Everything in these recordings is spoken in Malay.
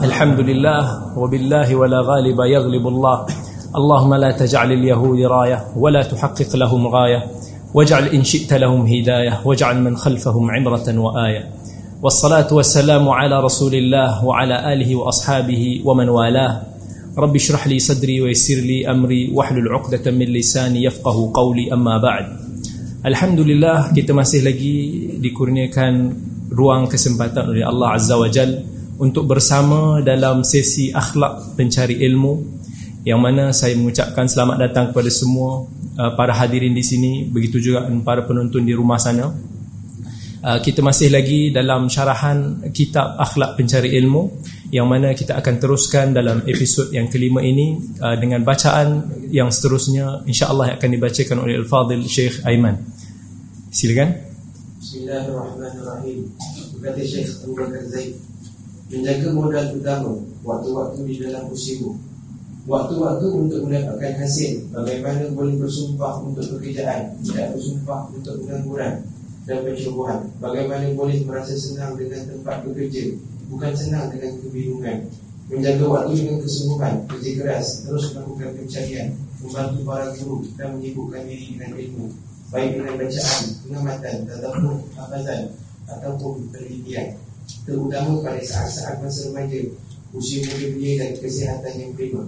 الحمد لله وبالله ولا غالب يغلب الله. اللهم لا تجعل اليهود راية ولا تحقق لهم غاية. واجعل إن شئت لهم هداية واجعل من خلفهم عبرة وآية. والصلاة والسلام على رسول الله وعلى آله وأصحابه ومن والاه. رب اشرح لي صدري ويسر لي أمري واحلل عقدة من لساني يفقه قولي. أما بعد Alhamdulillah kita masih lagi dikurniakan ruang kesempatan oleh Allah Azza wa Jal untuk bersama dalam sesi akhlak pencari ilmu yang mana saya mengucapkan selamat datang kepada semua uh, para hadirin di sini begitu juga para penonton di rumah sana uh, kita masih lagi dalam syarahan kitab akhlak pencari ilmu yang mana kita akan teruskan dalam episod yang kelima ini uh, dengan bacaan yang seterusnya insya-Allah akan dibacakan oleh Al-Fadil Sheikh Aiman. Silakan. Bismillahirrahmanirrahim. Kata Syekh Abu Bakar Zaid menjaga modal utama waktu-waktu di dalam usiamu. Waktu-waktu untuk mendapatkan hasil. Bagaimana boleh bersumpah untuk pekerjaan Tidak bersumpah untuk pengangguran Dan pencubuhan Bagaimana boleh merasa senang dengan tempat bekerja Bukan senang dengan kebingungan. Menjaga waktu dengan kesungguhan Kerja keras Terus melakukan pencarian Membantu para guru Dan menyibukkan diri dengan ilmu. Baik dengan bacaan, pengamatan, tatapuh, hafazan Ataupun penelitian Terutama pada saat-saat masa remaja. Usia muda dan kesihatan yang prima.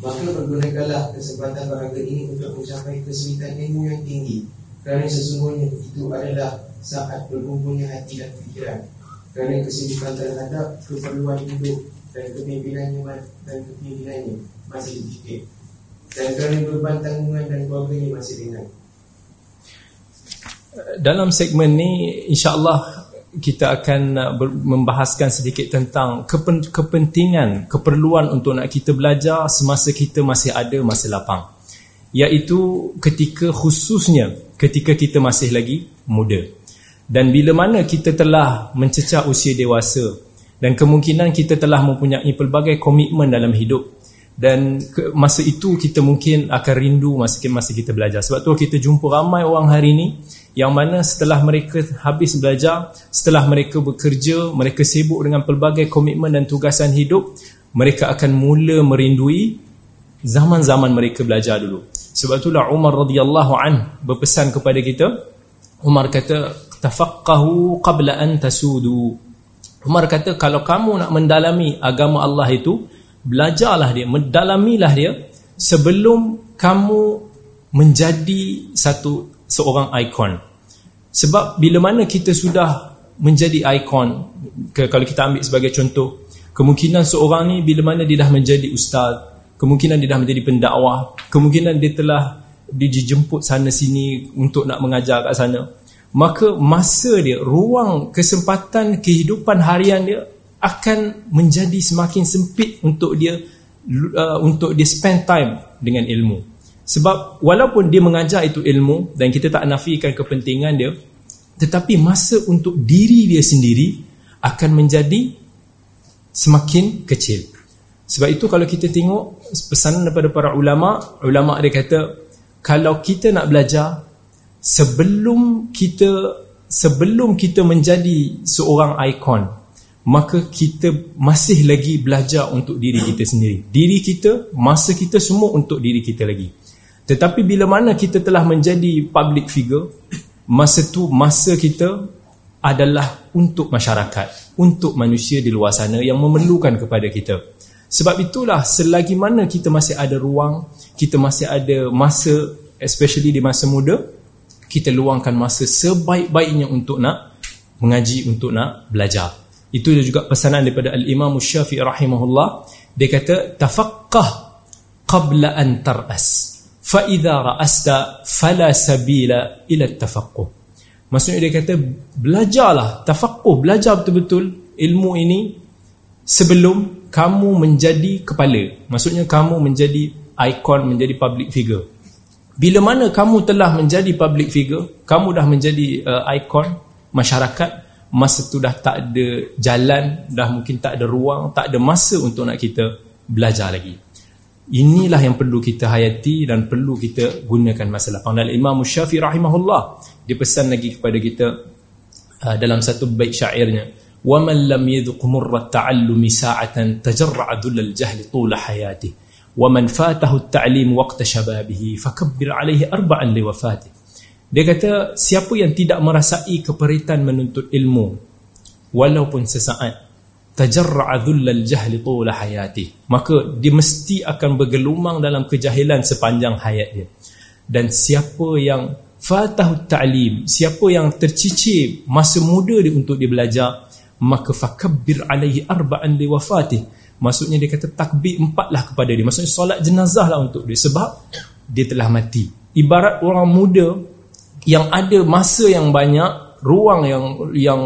Maka pergunakanlah kesempatan berharga ini untuk mencapai kesulitan ilmu yang tinggi. Kerana sesungguhnya itu adalah saat berkumpulnya hati dan fikiran. Kerana kesibukan terhadap keperluan hidup dan kepimimpinannya dan kepimimpinannya masih sedikit Dan kerana beban tanggungan dan keluarganya masih ringan. Dalam segmen ni insya-Allah kita akan membahaskan sedikit tentang kepentingan, keperluan untuk nak kita belajar semasa kita masih ada masa lapang. Iaitu ketika khususnya ketika kita masih lagi muda. Dan bila mana kita telah mencecah usia dewasa dan kemungkinan kita telah mempunyai pelbagai komitmen dalam hidup dan masa itu kita mungkin akan rindu masa kita belajar. Sebab tu kita jumpa ramai orang hari ini yang mana setelah mereka habis belajar, setelah mereka bekerja, mereka sibuk dengan pelbagai komitmen dan tugasan hidup, mereka akan mula merindui zaman-zaman mereka belajar dulu. Sebab itulah Umar radhiyallahu an berpesan kepada kita, Umar kata, "Tafaqqahu qabla an tasudu." Umar kata, kalau kamu nak mendalami agama Allah itu, belajarlah dia, mendalamilah dia sebelum kamu menjadi satu seorang ikon. Sebab bila mana kita sudah menjadi ikon, ke, kalau kita ambil sebagai contoh, kemungkinan seorang ni bila mana dia dah menjadi ustaz, kemungkinan dia dah menjadi pendakwah, kemungkinan dia telah dijemput sana sini untuk nak mengajar kat sana. Maka masa dia, ruang kesempatan kehidupan harian dia akan menjadi semakin sempit untuk dia uh, untuk dia spend time dengan ilmu. Sebab walaupun dia mengajar itu ilmu dan kita tak nafikan kepentingan dia, tetapi masa untuk diri dia sendiri akan menjadi semakin kecil. Sebab itu kalau kita tengok pesanan daripada para ulama, ulama dia kata kalau kita nak belajar sebelum kita sebelum kita menjadi seorang ikon, maka kita masih lagi belajar untuk diri kita sendiri. Diri kita, masa kita semua untuk diri kita lagi. Tetapi bila mana kita telah menjadi public figure, masa tu masa kita adalah untuk masyarakat, untuk manusia di luar sana yang memerlukan kepada kita. Sebab itulah selagi mana kita masih ada ruang, kita masih ada masa especially di masa muda, kita luangkan masa sebaik-baiknya untuk nak mengaji, untuk nak belajar. Itu juga pesanan daripada Al-Imam Syafi'i rahimahullah, dia kata tafaqqah qabla an tar'as idza ra'asta fala sabila ila tafaqquh maksudnya dia kata belajarlah tafaqquh belajar betul-betul ilmu ini sebelum kamu menjadi kepala. Maksudnya kamu menjadi ikon menjadi public figure. Bila mana kamu telah menjadi public figure kamu dah menjadi uh, ikon masyarakat masa tu dah tak ada jalan dah mungkin tak ada ruang tak ada masa untuk nak kita belajar lagi Inilah yang perlu kita hayati dan perlu kita gunakan masalah. Pandai Imam Syafi'i rahimahullah dia pesan lagi kepada kita uh, dalam satu bait syairnya, "Wa man lam yadhuq murra ta'allum sa'atan tajarra'a dhulal jahli tula hayatih. Wa man fatahu at-ta'lim waqta shababihi fakabbir 'alayhi arba'an li wafatih." Dia kata siapa yang tidak merasai keperitan menuntut ilmu walaupun sesaat tajarra'a dhullal jahli tula hayati. Maka dia mesti akan bergelumang dalam kejahilan sepanjang hayat dia. Dan siapa yang fatahu ta'lim siapa yang tercicir masa muda dia untuk dia belajar maka fakabbir alaihi arba'an li wafatih. Maksudnya dia kata takbir empatlah kepada dia. Maksudnya solat jenazah lah untuk dia. Sebab dia telah mati. Ibarat orang muda yang ada masa yang banyak ruang yang yang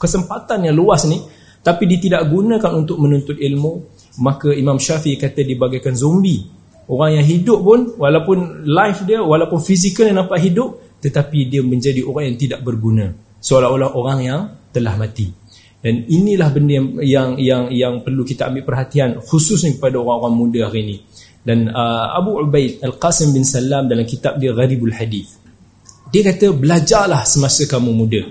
kesempatan yang luas ni tapi dia tidak gunakan untuk menuntut ilmu maka Imam Syafi'i kata dibagaikan zombie Orang yang hidup pun walaupun life dia walaupun fizikal yang nampak hidup tetapi dia menjadi orang yang tidak berguna seolah-olah orang yang telah mati. Dan inilah benda yang yang yang, yang perlu kita ambil perhatian khususnya kepada orang-orang muda hari ini. Dan uh, Abu Ubaid Al-Qasim bin Salam dalam kitab dia Gharibul Hadith. Dia kata belajarlah semasa kamu muda.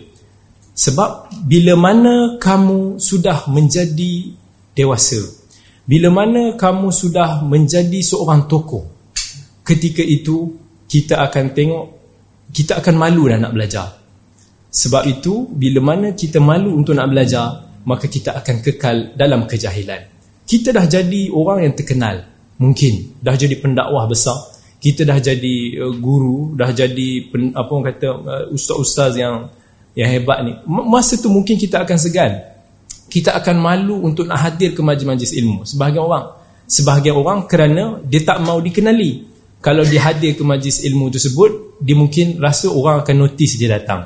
Sebab bila mana kamu sudah menjadi dewasa, bila mana kamu sudah menjadi seorang tokoh Ketika itu Kita akan tengok Kita akan malu dah nak belajar. Sebab itu Bila mana kita malu untuk nak belajar Maka kita akan kekal dalam kejahilan. Kita dah jadi orang yang terkenal Mungkin. Dah jadi pendakwah besar Kita dah jadi uh, guru Dah jadi pen, Apa orang kata uh, Ustaz-ustaz yang Yang hebat ni. Masa tu mungkin kita akan segan. Kita akan malu untuk nak hadir ke majlis-majlis ilmu. Sebahagian orang. Sebahagian orang kerana dia tak mau dikenali. Kalau dia hadir ke majlis ilmu tersebut dia mungkin rasa orang akan notice dia datang.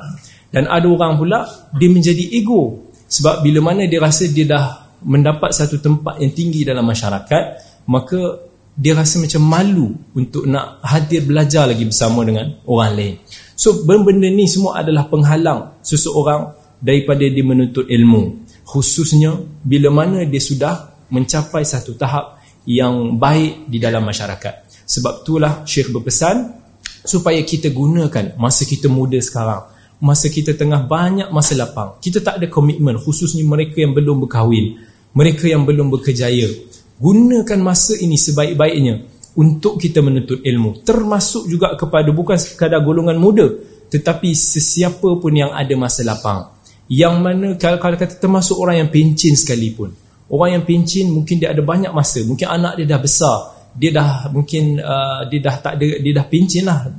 Dan ada orang pula dia menjadi ego. Sebab bila mana dia rasa dia dah mendapat satu tempat yang tinggi dalam masyarakat maka dia rasa macam malu untuk nak hadir belajar lagi bersama dengan orang lain. So benda-benda ni semua adalah penghalang seseorang daripada dia menuntut ilmu. Khususnya bila mana dia sudah mencapai satu tahap yang baik di dalam masyarakat. Sebab itulah Syekh berpesan supaya kita gunakan masa kita muda sekarang. Masa kita tengah banyak masa lapang. Kita tak ada komitmen khususnya mereka yang belum berkahwin mereka yang belum berkejaya gunakan masa ini sebaik-baiknya untuk kita menuntut ilmu. Termasuk juga kepada bukan sekadar golongan muda tetapi sesiapa pun yang ada masa lapang. Yang mana kalau, kalau kata termasuk orang yang pencin sekalipun. Orang yang pencin mungkin dia ada banyak masa. Mungkin anak dia dah besar. Dia dah mungkin uh, dia dah tak ada dia dah pencin lah.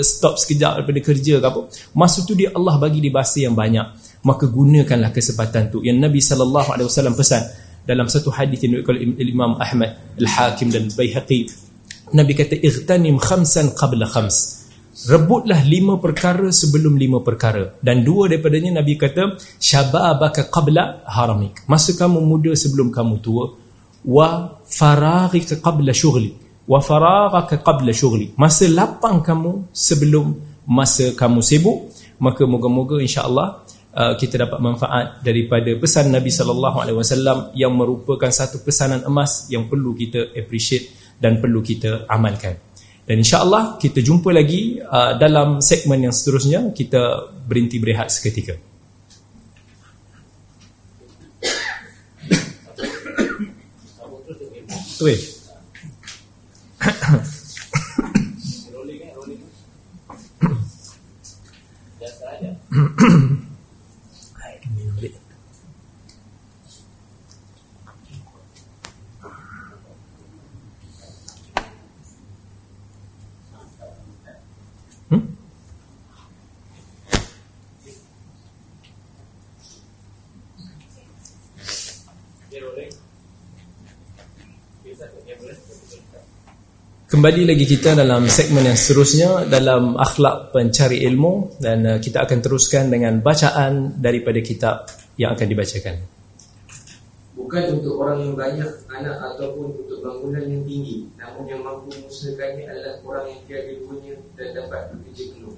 Stop sekejap daripada kerja ke apa. Masa tu dia Allah bagi dia bahasa yang banyak. Maka gunakanlah kesempatan tu. Yang Nabi SAW pesan dalam satu hadis yang dikutip Imam Ahmad Al-Hakim dan Baihaqi Nabi kata ightanim khamsan qabla khams. Rebutlah lima perkara sebelum lima perkara. Dan dua daripadanya Nabi kata syababaka qabla haramik. Masa kamu muda sebelum kamu tua wa faraghika qabla syughli. Wa faraghaka qabla syughli. Masa lapang kamu sebelum masa kamu sibuk maka moga-moga insya-Allah uh, kita dapat manfaat daripada pesan Nabi sallallahu alaihi wasallam yang merupakan satu pesanan emas yang perlu kita appreciate dan perlu kita amalkan dan insya-Allah kita jumpa lagi uh, dalam segmen yang seterusnya kita berhenti berehat seketika. Tu eh. Rolling eh, rolling. Biasa aja. Kembali lagi kita dalam segmen yang seterusnya dalam akhlak pencari ilmu dan uh, kita akan teruskan dengan bacaan daripada kitab yang akan dibacakan. Bukan untuk orang yang banyak anak ataupun untuk bangunan yang tinggi, namun yang mampu mengusahakannya adalah orang yang tiada punya dan dapat bekerja penuh.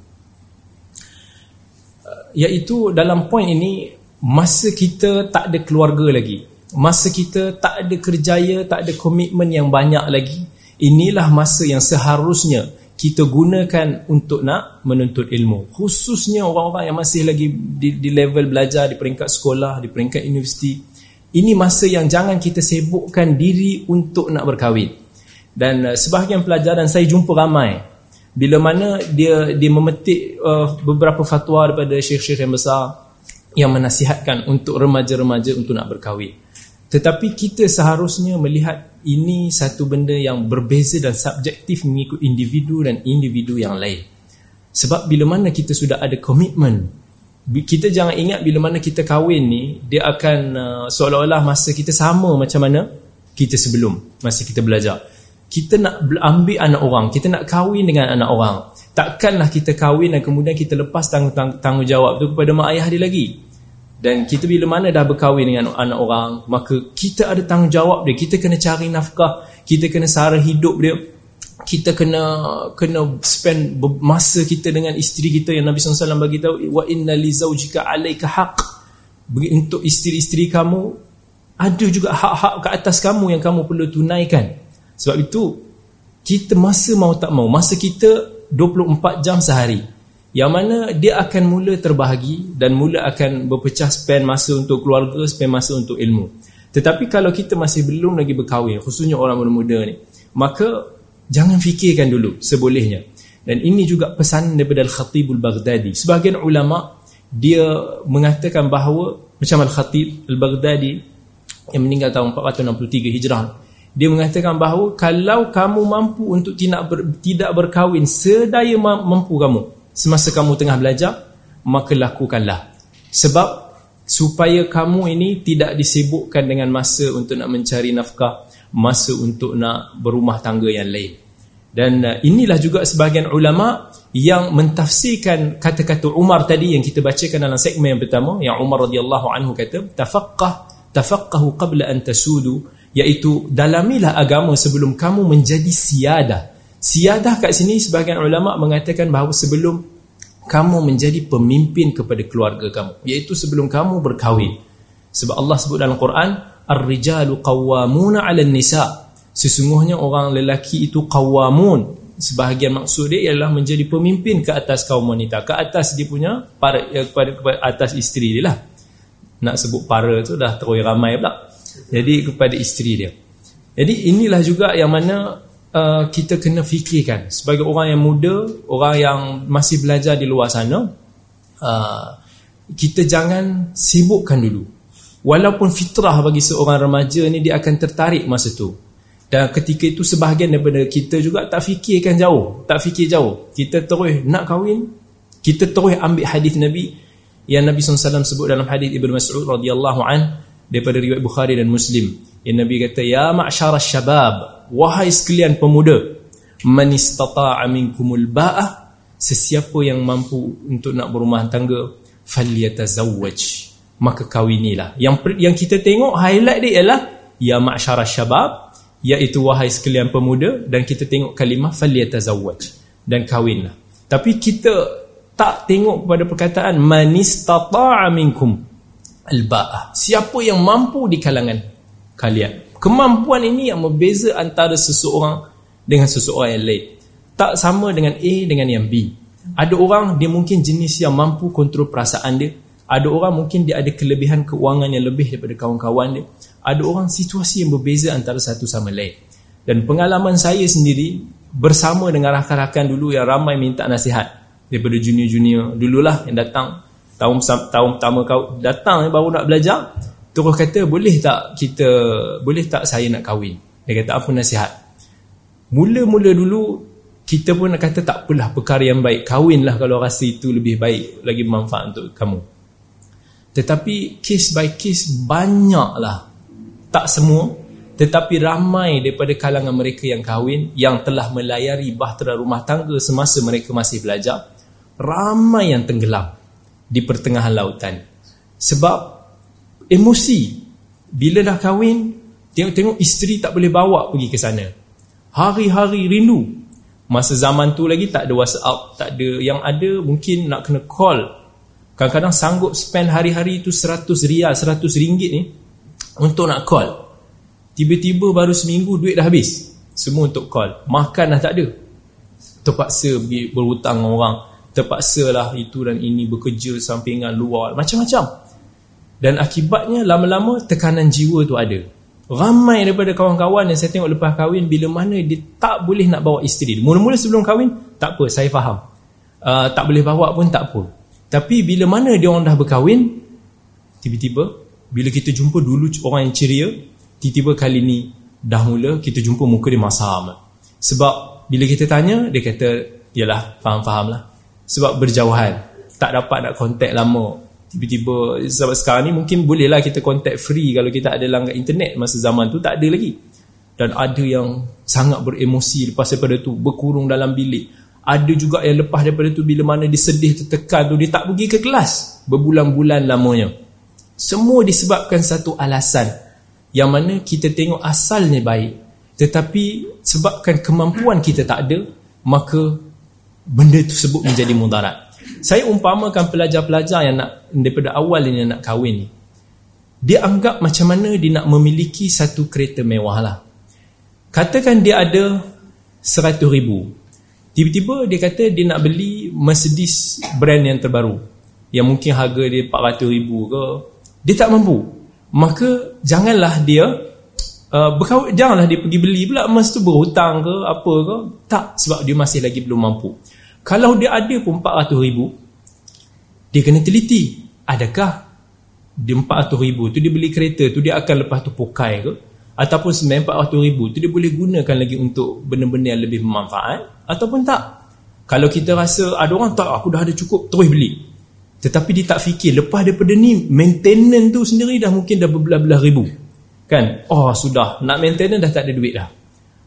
Uh, iaitu dalam poin ini masa kita tak ada keluarga lagi, masa kita tak ada kerjaya, tak ada komitmen yang banyak lagi, inilah masa yang seharusnya kita gunakan untuk nak menuntut ilmu. Khususnya orang-orang yang masih lagi di, di level belajar di peringkat sekolah di peringkat universiti. Ini masa yang jangan kita sibukkan diri untuk nak berkahwin. Dan uh, sebahagian pelajaran saya jumpa ramai. Bila mana dia dia memetik uh, beberapa fatwa daripada syekh-syekh yang besar yang menasihatkan untuk remaja-remaja untuk nak berkahwin tetapi kita seharusnya melihat ini satu benda yang berbeza dan subjektif mengikut individu dan individu yang lain. Sebab bila mana kita sudah ada komitmen, kita jangan ingat bila mana kita kahwin ni, dia akan uh, seolah-olah masa kita sama macam mana kita sebelum, masa kita belajar. Kita nak ambil anak orang, kita nak kahwin dengan anak orang. Takkanlah kita kahwin dan kemudian kita lepas tanggungjawab tu kepada mak ayah dia lagi. Dan kita bila mana dah berkahwin dengan anak orang, maka kita ada tanggungjawab dia. Kita kena cari nafkah, kita kena sara hidup dia. Kita kena kena spend masa kita dengan isteri kita yang Nabi SAW bagi tahu wa inna li zawjika alayka haq. Untuk isteri-isteri kamu ada juga hak-hak ke atas kamu yang kamu perlu tunaikan. Sebab itu kita masa mau tak mau, masa kita 24 jam sehari yang mana dia akan mula terbahagi dan mula akan berpecah spend masa untuk keluarga, spend masa untuk ilmu. Tetapi kalau kita masih belum lagi berkahwin, khususnya orang muda-muda ni, maka jangan fikirkan dulu sebolehnya. Dan ini juga pesan daripada Al-Khatibul Baghdadi. Sebahagian ulama dia mengatakan bahawa macam Al-Khatib Al-Baghdadi yang meninggal tahun 463 Hijrah dia mengatakan bahawa kalau kamu mampu untuk tidak ber, tidak berkahwin sedaya mampu kamu semasa kamu tengah belajar maka lakukanlah. Sebab supaya kamu ini tidak disibukkan dengan masa untuk nak mencari nafkah masa untuk nak berumah tangga yang lain. Dan uh, inilah juga sebahagian ulama yang mentafsirkan kata-kata Umar tadi yang kita bacakan dalam segmen yang pertama yang Umar radhiyallahu anhu kata tafaqqah tafaqqahu qabla an tasudu iaitu dalamilah agama sebelum kamu menjadi siadah Siadah kat sini sebahagian ulama mengatakan bahawa sebelum kamu menjadi pemimpin kepada keluarga kamu iaitu sebelum kamu berkahwin. Sebab Allah sebut dalam Quran ar-rijalu qawwamuna 'alan nisa. Sesungguhnya orang lelaki itu qawwamun. Sebahagian maksud dia ialah menjadi pemimpin ke atas kaum wanita, ke atas dia punya para ya, kepada, kepada atas isteri dia lah. Nak sebut para tu dah terus ramai pula. Jadi kepada isteri dia. Jadi inilah juga yang mana uh, kita kena fikirkan sebagai orang yang muda, orang yang masih belajar di luar sana, uh, kita jangan sibukkan dulu. Walaupun fitrah bagi seorang remaja ni dia akan tertarik masa tu. Dan ketika itu sebahagian daripada kita juga tak fikirkan jauh, tak fikir jauh. Kita terus nak kahwin, kita terus ambil hadis Nabi yang Nabi SAW sebut dalam hadis Ibn Mas'ud radhiyallahu an daripada riwayat Bukhari dan Muslim. Yang Nabi kata, Ya ma'syara syabab, wahai sekalian pemuda man istata'a minkumul ba'ah sesiapa yang mampu untuk nak berumah tangga falyatazawwaj. Maka kawinilah. Yang yang kita tengok highlight dia ialah ya ma'syara syabab iaitu wahai sekalian pemuda dan kita tengok kalimah falyatazawwaj. Dan kawinlah. Tapi kita tak tengok pada perkataan man istata'a minkum al-ba'ah. Siapa yang mampu di kalangan kalian Kemampuan ini yang berbeza antara seseorang dengan seseorang yang lain. Tak sama dengan A dengan yang B. Ada orang dia mungkin jenis yang mampu kontrol perasaan dia. Ada orang mungkin dia ada kelebihan keuangan yang lebih daripada kawan-kawan dia. Ada orang situasi yang berbeza antara satu sama lain. Dan pengalaman saya sendiri bersama dengan rakan-rakan dulu yang ramai minta nasihat daripada junior-junior dululah yang datang tahun tahun pertama kau datang baru nak belajar Terus kata boleh tak kita Boleh tak saya nak kahwin? Dia kata apa nasihat. Mula-mula dulu Kita pun nak kata tak apalah perkara yang baik Kahwinlah kalau rasa itu lebih baik Lagi manfaat untuk kamu. Tetapi case by case Banyaklah. Tak semua. Tetapi ramai daripada kalangan mereka yang kahwin Yang telah melayari bahtera rumah tangga Semasa mereka masih belajar Ramai yang tenggelam Di pertengahan lautan. Sebab emosi. Bila dah kahwin tengok-tengok isteri tak boleh bawa pergi ke sana. Hari-hari rindu. Masa zaman tu lagi tak ada whatsapp tak ada yang ada mungkin nak kena call. Kadang-kadang sanggup spend hari-hari tu 100 rial 100 ringgit ni untuk nak call. Tiba-tiba baru seminggu duit dah habis. Semua untuk call. Makan dah tak ada. Terpaksa berhutang dengan orang. Terpaksa lah itu dan ini bekerja sampingan luar. Macam-macam dan akibatnya lama-lama tekanan jiwa tu ada. Ramai daripada kawan-kawan yang saya tengok lepas kahwin bila mana dia tak boleh nak bawa isteri mula-mula sebelum kahwin tak apa saya faham. Uh, tak boleh bawa pun tak apa. Tapi bila mana dia orang dah berkahwin tiba-tiba bila kita jumpa dulu orang yang ceria tiba-tiba kali ni dah mula kita jumpa muka dia masam sebab bila kita tanya dia kata yalah faham-faham lah. Sebab berjauhan. Tak dapat nak kontak lama tiba-tiba sebab sekarang ni mungkin bolehlah kita contact free kalau kita ada langkah internet masa zaman tu tak ada lagi. Dan ada yang sangat beremosi lepas daripada tu berkurung dalam bilik. Ada juga yang lepas daripada tu bila mana dia sedih tertekan tu dia tak pergi ke kelas. Berbulan-bulan lamanya. Semua disebabkan satu alasan. Yang mana kita tengok asalnya baik tetapi sebabkan kemampuan kita tak ada maka benda tersebut menjadi mudarat saya umpamakan pelajar-pelajar yang nak daripada awal ini nak kahwin ni. Dia anggap macam mana dia nak memiliki satu kereta mewah lah. Katakan dia ada seratus ribu. Tiba-tiba dia kata dia nak beli Mercedes brand yang terbaru. Yang mungkin harga dia 400 ribu ke. Dia tak mampu. Maka janganlah dia uh, berkawin, janganlah dia pergi beli pula emas tu berhutang ke apa ke. Tak sebab dia masih lagi belum mampu. Kalau dia ada pun 400 ribu Dia kena teliti Adakah Dia 400 ribu tu dia beli kereta tu Dia akan lepas tu pokai ke? Ataupun semen 400 ribu tu dia boleh gunakan lagi Untuk benda-benda yang lebih bermanfaat Ataupun tak? Kalau kita rasa ada orang tak Aku dah ada cukup terus beli. Tetapi dia tak fikir Lepas daripada ni Maintenance tu sendiri dah mungkin dah berbelah-belah ribu. Kan? Oh sudah Nak maintenance dah tak ada duit dah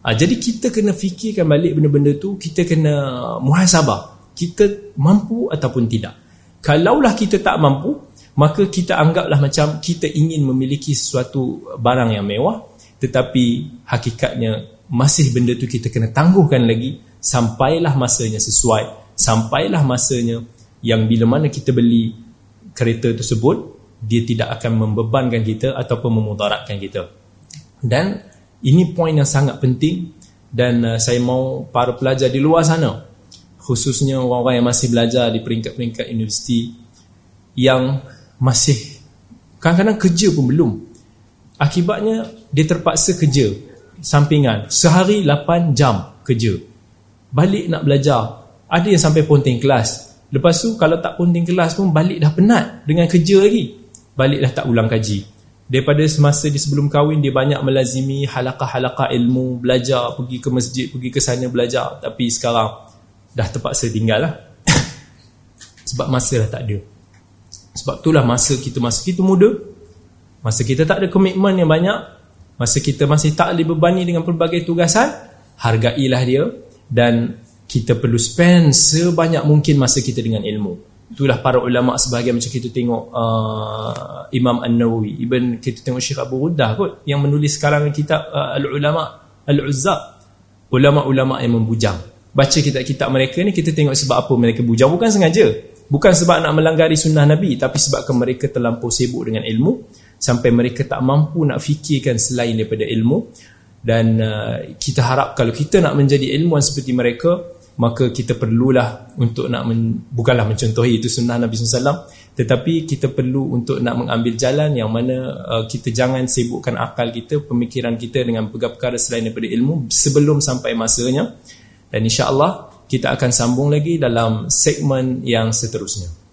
Ha, jadi kita kena fikirkan balik benda-benda tu, kita kena muhasabah. Kita mampu ataupun tidak. Kalaulah kita tak mampu, maka kita anggaplah macam kita ingin memiliki sesuatu barang yang mewah, tetapi hakikatnya masih benda tu kita kena tangguhkan lagi sampailah masanya sesuai, sampailah masanya yang bila mana kita beli kereta tersebut, dia tidak akan membebankan kita ataupun memudaratkan kita. Dan ini poin yang sangat penting dan uh, saya mau para pelajar di luar sana khususnya orang-orang yang masih belajar di peringkat-peringkat universiti yang masih kadang-kadang kerja pun belum. Akibatnya dia terpaksa kerja sampingan. Sehari 8 jam kerja. Balik nak belajar. Ada yang sampai ponting kelas. Lepas tu kalau tak ponting kelas pun balik dah penat dengan kerja lagi. Balik dah tak ulang kaji Daripada semasa di sebelum kahwin dia banyak melazimi halaqah-halaqah ilmu, belajar, pergi ke masjid, pergi ke sana belajar. Tapi sekarang dah terpaksa tinggal lah. Sebab masa dah tak ada. Sebab itulah masa kita masa kita muda, masa kita tak ada komitmen yang banyak, masa kita masih tak dibebani dengan pelbagai tugasan, hargailah dia dan kita perlu spend sebanyak mungkin masa kita dengan ilmu. Itulah para ulama sebahagian macam kita tengok uh, Imam An-Nawawi, even kita tengok Syekh Abu Ruddah kot yang menulis sekarang kitab uh, Al-Ulama Al-Uzzab. Ulama-ulama yang membujang. Baca kitab-kitab mereka ni kita tengok sebab apa mereka bujang bukan sengaja. Bukan sebab nak melanggari sunnah Nabi tapi sebabkan mereka terlampau sibuk dengan ilmu sampai mereka tak mampu nak fikirkan selain daripada ilmu dan uh, kita harap kalau kita nak menjadi ilmuwan seperti mereka maka kita perlulah untuk nak men, bukanlah mencontohi itu sunnah Nabi SAW tetapi kita perlu untuk nak mengambil jalan yang mana uh, kita jangan sibukkan akal kita pemikiran kita dengan perkara-perkara selain daripada ilmu sebelum sampai masanya. Dan insya-Allah kita akan sambung lagi dalam segmen yang seterusnya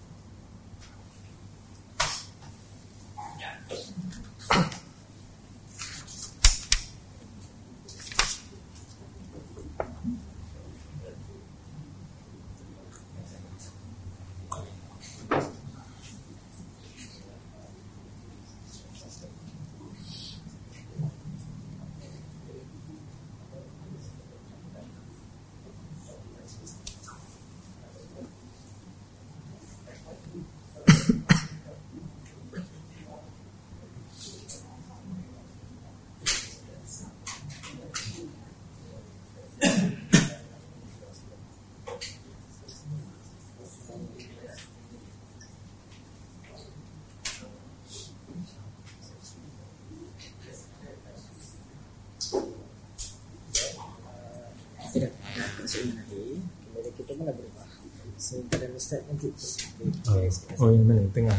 Oh, yang mana? Tengah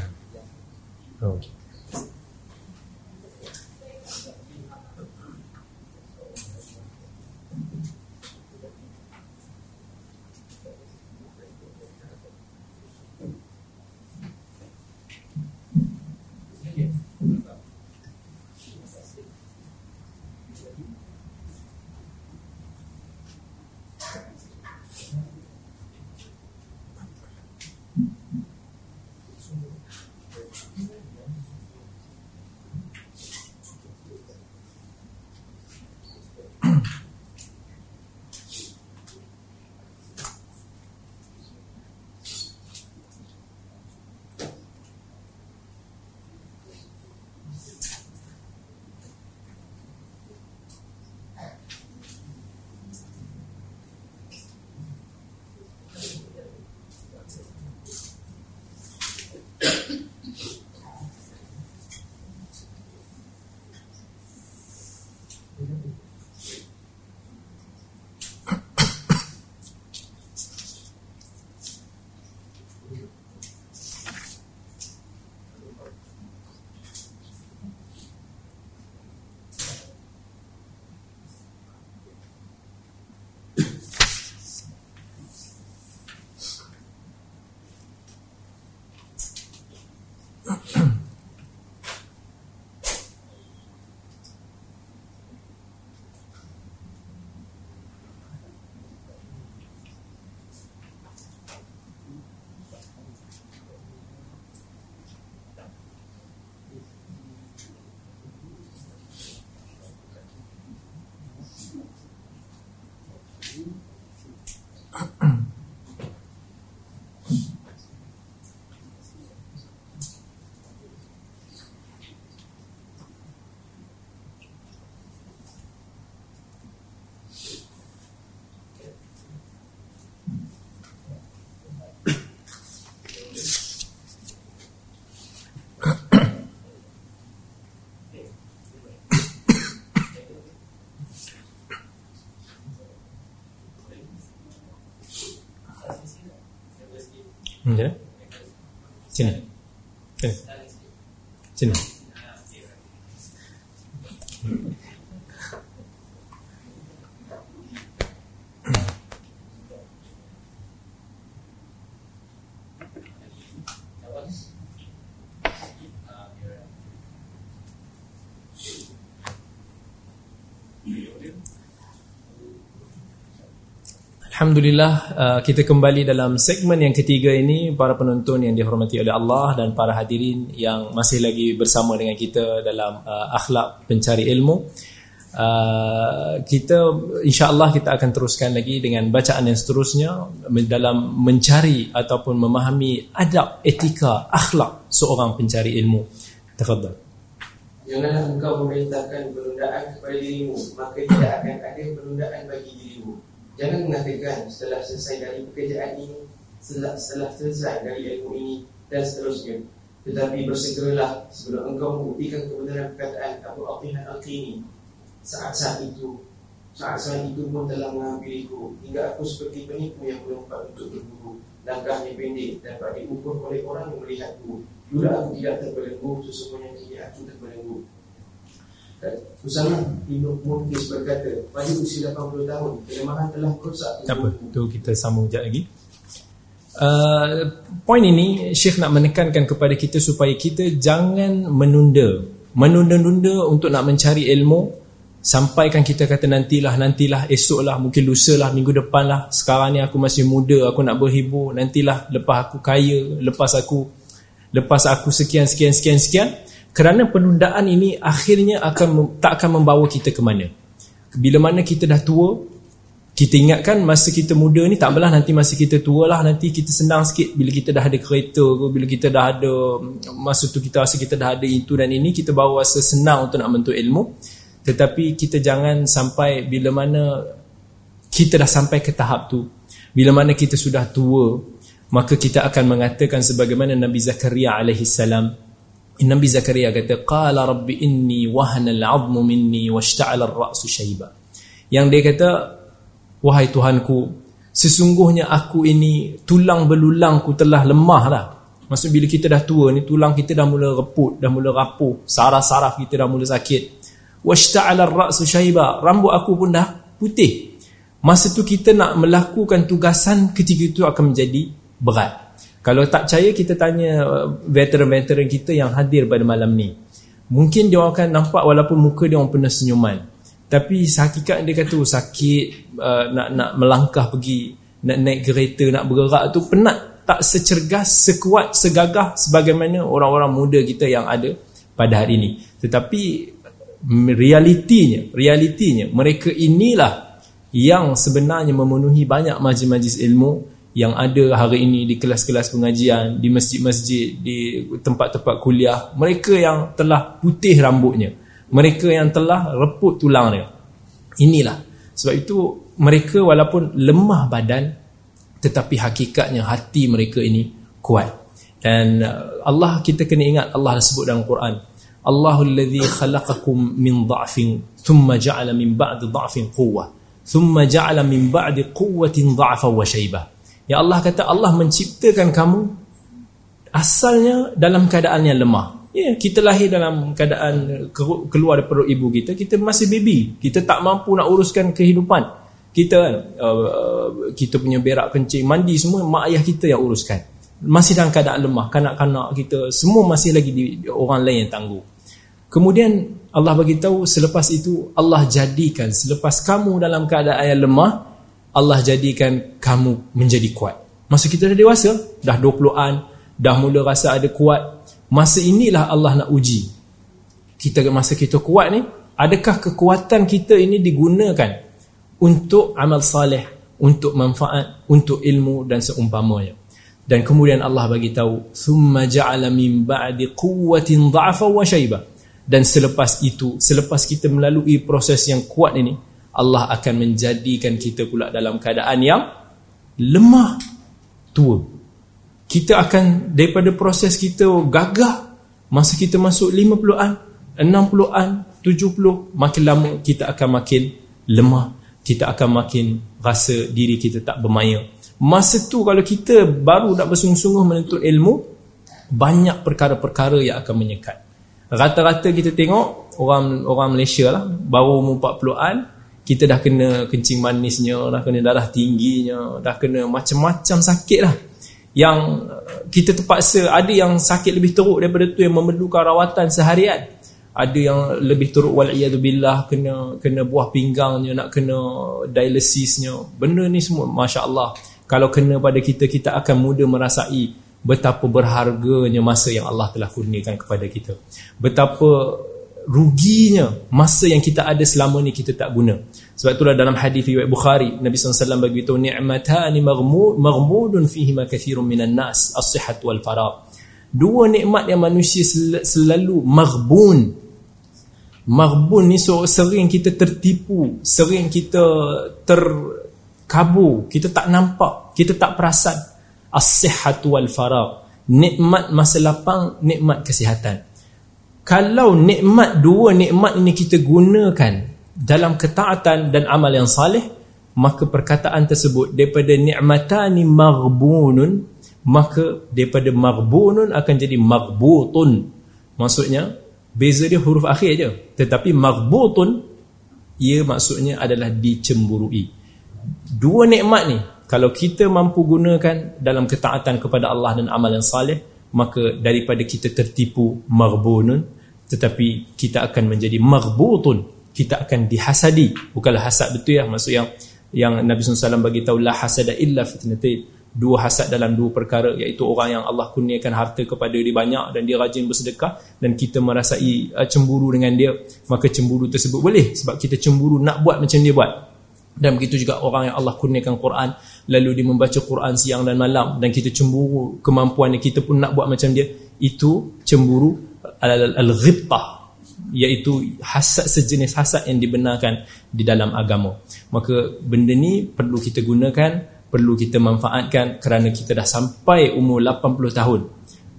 you. Ya? Sini. Sini. Sini. Alhamdulillah uh, kita kembali dalam segmen yang ketiga ini para penonton yang dihormati oleh Allah dan para hadirin yang masih lagi bersama dengan kita dalam uh, akhlak pencari ilmu. Uh, kita insya-Allah kita akan teruskan lagi dengan bacaan yang seterusnya dalam mencari ataupun memahami adab etika akhlak seorang pencari ilmu. Tafadhal. Janganlah engkau memerintahkan penundaan kepada dirimu Maka tidak akan ada penundaan bagi dirimu Jangan mengatakan setelah selesai dari pekerjaan ini setelah, setelah selesai dari ilmu ini dan seterusnya. Tetapi bersegeralah sebelum engkau membuktikan kebenaran perkataan Abu Aqihan Al-Qini. Saat-saat itu Saat-saat itu pun telah mengambiliku Hingga aku seperti penipu yang melompat untuk berburu. Langkahnya pendek dapat diukur oleh orang yang melihatku. Dulu aku tidak terbelenggu Sesungguhnya kini aku terbelenggu Usama Ibn Murtis berkata Pada usia 80 tahun Kelemahan telah merosak Tak apa, tu kita sambung sekejap lagi. Uh, Poin ini Syekh nak menekankan kepada kita Supaya kita jangan menunda. Menunda-nunda untuk nak mencari ilmu Sampaikan kita kata nantilah Nantilah esoklah Mungkin lusalah Minggu depan lah Sekarang ni aku masih muda Aku nak berhibur Nantilah Lepas aku kaya Lepas aku Lepas aku sekian sekian sekian sekian kerana penundaan ini akhirnya akan tak akan membawa kita ke mana. Bila mana kita dah tua kita ingatkan masa kita muda ni tak apalah nanti masa kita tua lah nanti kita senang sikit. Bila kita dah ada kereta ke bila kita dah ada masa tu kita rasa kita dah ada itu dan ini kita baru rasa senang untuk nak bentuk ilmu. Tetapi kita jangan sampai bila mana kita dah sampai ke tahap tu. Bila mana kita sudah tua maka kita akan mengatakan sebagaimana Nabi Zakaria alaihi salam Nabi Zakaria kata qala rabbi inni wahana al'azmu minni washta'ala ar-ra'su shayba. Yang dia kata wahai Tuhanku sesungguhnya aku ini tulang belulangku telah lemah lah maksud bila kita dah tua ni tulang kita dah mula reput dah mula rapuh saraf-saraf kita dah mula sakit. Washta'ala ar-ra'su shayba. Rambut aku pun dah putih. Masa tu kita nak melakukan tugasan ketika itu akan menjadi berat kalau tak percaya kita tanya uh, veteran-veteran kita yang hadir pada malam ni. Mungkin dia akan nampak walaupun muka dia orang penuh senyuman. Tapi hakikat dia kata oh, sakit uh, nak nak melangkah pergi nak naik kereta nak bergerak tu penat. Tak secergas sekuat segagah sebagaimana orang-orang muda kita yang ada pada hari ini. Tetapi realitinya realitinya mereka inilah yang sebenarnya memenuhi banyak majlis-majlis ilmu yang ada hari ini di kelas-kelas pengajian di masjid-masjid di tempat-tempat kuliah mereka yang telah putih rambutnya. Mereka yang telah reput tulang dia. Inilah. Sebab itu mereka walaupun lemah badan tetapi hakikatnya hati mereka ini kuat. Dan uh, Allah kita kena ingat Allah sebut dalam Quran Allahul ladzi khalaqakum min dha'fin thumma ja'ala min ba'di dha'fin quwwah thumma ja'ala min ba'di quwwatin dha'fa wa shaybah ya Allah kata Allah menciptakan kamu asalnya dalam keadaan yang lemah Ya, kita lahir dalam keadaan keluar dari perut ibu kita, kita masih baby. Kita tak mampu nak uruskan kehidupan. Kita kan uh, kita punya berak kencing, mandi semua mak ayah kita yang uruskan. Masih dalam keadaan lemah, kanak-kanak kita semua masih lagi di orang lain yang tangguh. Kemudian Allah bagi tahu selepas itu Allah jadikan selepas kamu dalam keadaan yang lemah, Allah jadikan kamu menjadi kuat. Masa kita dah dewasa, dah 20-an, dah mula rasa ada kuat, Masa inilah Allah nak uji. Kita masa kita kuat ni adakah kekuatan kita ini digunakan untuk amal salih untuk manfaat untuk ilmu dan seumpamanya? Dan kemudian Allah bagi tahu thumma ja'ala min ba'di quwwatin dha'fa wa shayba. Dan selepas itu selepas kita melalui proses yang kuat ini Allah akan menjadikan kita pula dalam keadaan yang lemah tua. Kita akan daripada proses kita gagah masa kita masuk 50-an 60-an 70 makin lama kita akan makin lemah. Kita akan makin rasa diri kita tak bermaya. Masa tu kalau kita baru nak bersungguh-sungguh menuntut ilmu banyak perkara-perkara yang akan menyekat. Rata-rata kita tengok orang orang Malaysia lah baru umur 40-an kita dah kena kencing manisnya dah kena darah tingginya dah kena macam-macam sakit lah. Yang kita terpaksa ada yang sakit lebih teruk daripada tu yang memerlukan rawatan seharian. Ada yang lebih teruk waliyadzubillah kena kena buah pinggangnya nak kena dialysisnya. Benda ni semua masya-Allah. Kalau kena pada kita kita akan mudah merasai betapa berharganya masa yang Allah telah kurniakan kepada kita. Betapa ruginya masa yang kita ada selama ni kita tak guna. Sebab itulah dalam hadis riwayat Bukhari Nabi SAW bagi tahu ni'matani maghmudun fihi ma kathirun minan nas as-sihat wal faragh dua nikmat yang manusia sel selalu maghbun. Maghbun ni so sering kita tertipu sering kita terkabur kita tak nampak kita tak perasan. As-sihat wal faragh nikmat masa lapang nikmat kesihatan kalau nikmat dua nikmat ini kita gunakan dalam ketaatan dan amal yang salih maka perkataan tersebut daripada ni'matani maghbunun maka daripada maghbunun akan jadi maghbutun. Maksudnya beza dia huruf akhir je. Tetapi maghbutun ia maksudnya adalah dicemburui. Dua nikmat ni kalau kita mampu gunakan dalam ketaatan kepada Allah dan amal yang salih maka daripada kita tertipu maghbunun tetapi kita akan menjadi maghbutun kita akan dihasadi. Bukanlah hasad betul ya maksud yang yang Nabi SAW bagi tahu la hasada illa fitnatain dua hasad dalam dua perkara iaitu orang yang Allah kurniakan harta kepada dia banyak dan dia rajin bersedekah dan kita merasai uh, cemburu dengan dia maka cemburu tersebut boleh. Sebab kita cemburu nak buat macam dia buat dan begitu juga orang yang Allah kurniakan Quran lalu dia membaca Quran siang dan malam dan kita cemburu kemampuan kita pun nak buat macam dia itu cemburu al-ghibtah iaitu hasad sejenis hasad yang dibenarkan di dalam agama. Maka benda ni perlu kita gunakan perlu kita manfaatkan kerana kita dah sampai umur 80 tahun.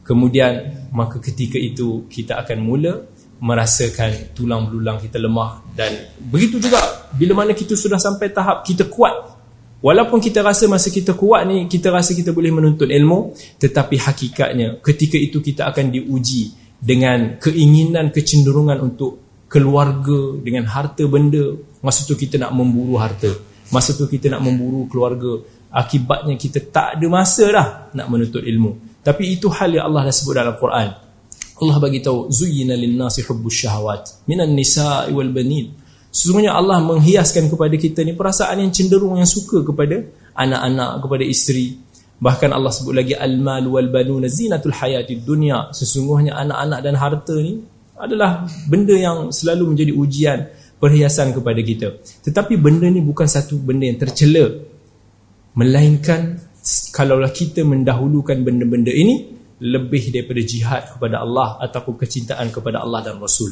Kemudian maka ketika itu kita akan mula merasakan tulang belulang kita lemah dan begitu juga bila mana kita sudah sampai tahap kita kuat Walaupun kita rasa masa kita kuat ni kita rasa kita boleh menuntut ilmu, tetapi hakikatnya ketika itu kita akan diuji dengan keinginan kecenderungan untuk keluarga dengan harta benda. Masa tu kita nak memburu harta. Masa tu kita nak memburu keluarga. Akibatnya kita tak ada masa dah nak menuntut ilmu. Tapi itu hal yang Allah dah sebut dalam Quran. Allah bagi tahu zuyyina lin-nasi hubbus syahawat minan nisa'i wal banin Sesungguhnya Allah menghiaskan kepada kita ni perasaan yang cenderung yang suka kepada anak-anak, kepada isteri. Bahkan Allah sebut lagi al-mal wal banun zinatul hayatid dunya. Sesungguhnya anak-anak dan harta ni adalah benda yang selalu menjadi ujian perhiasan kepada kita. Tetapi benda ni bukan satu benda yang tercela. Melainkan kalaulah kita mendahulukan benda-benda ini lebih daripada jihad kepada Allah ataupun kecintaan kepada Allah dan Rasul.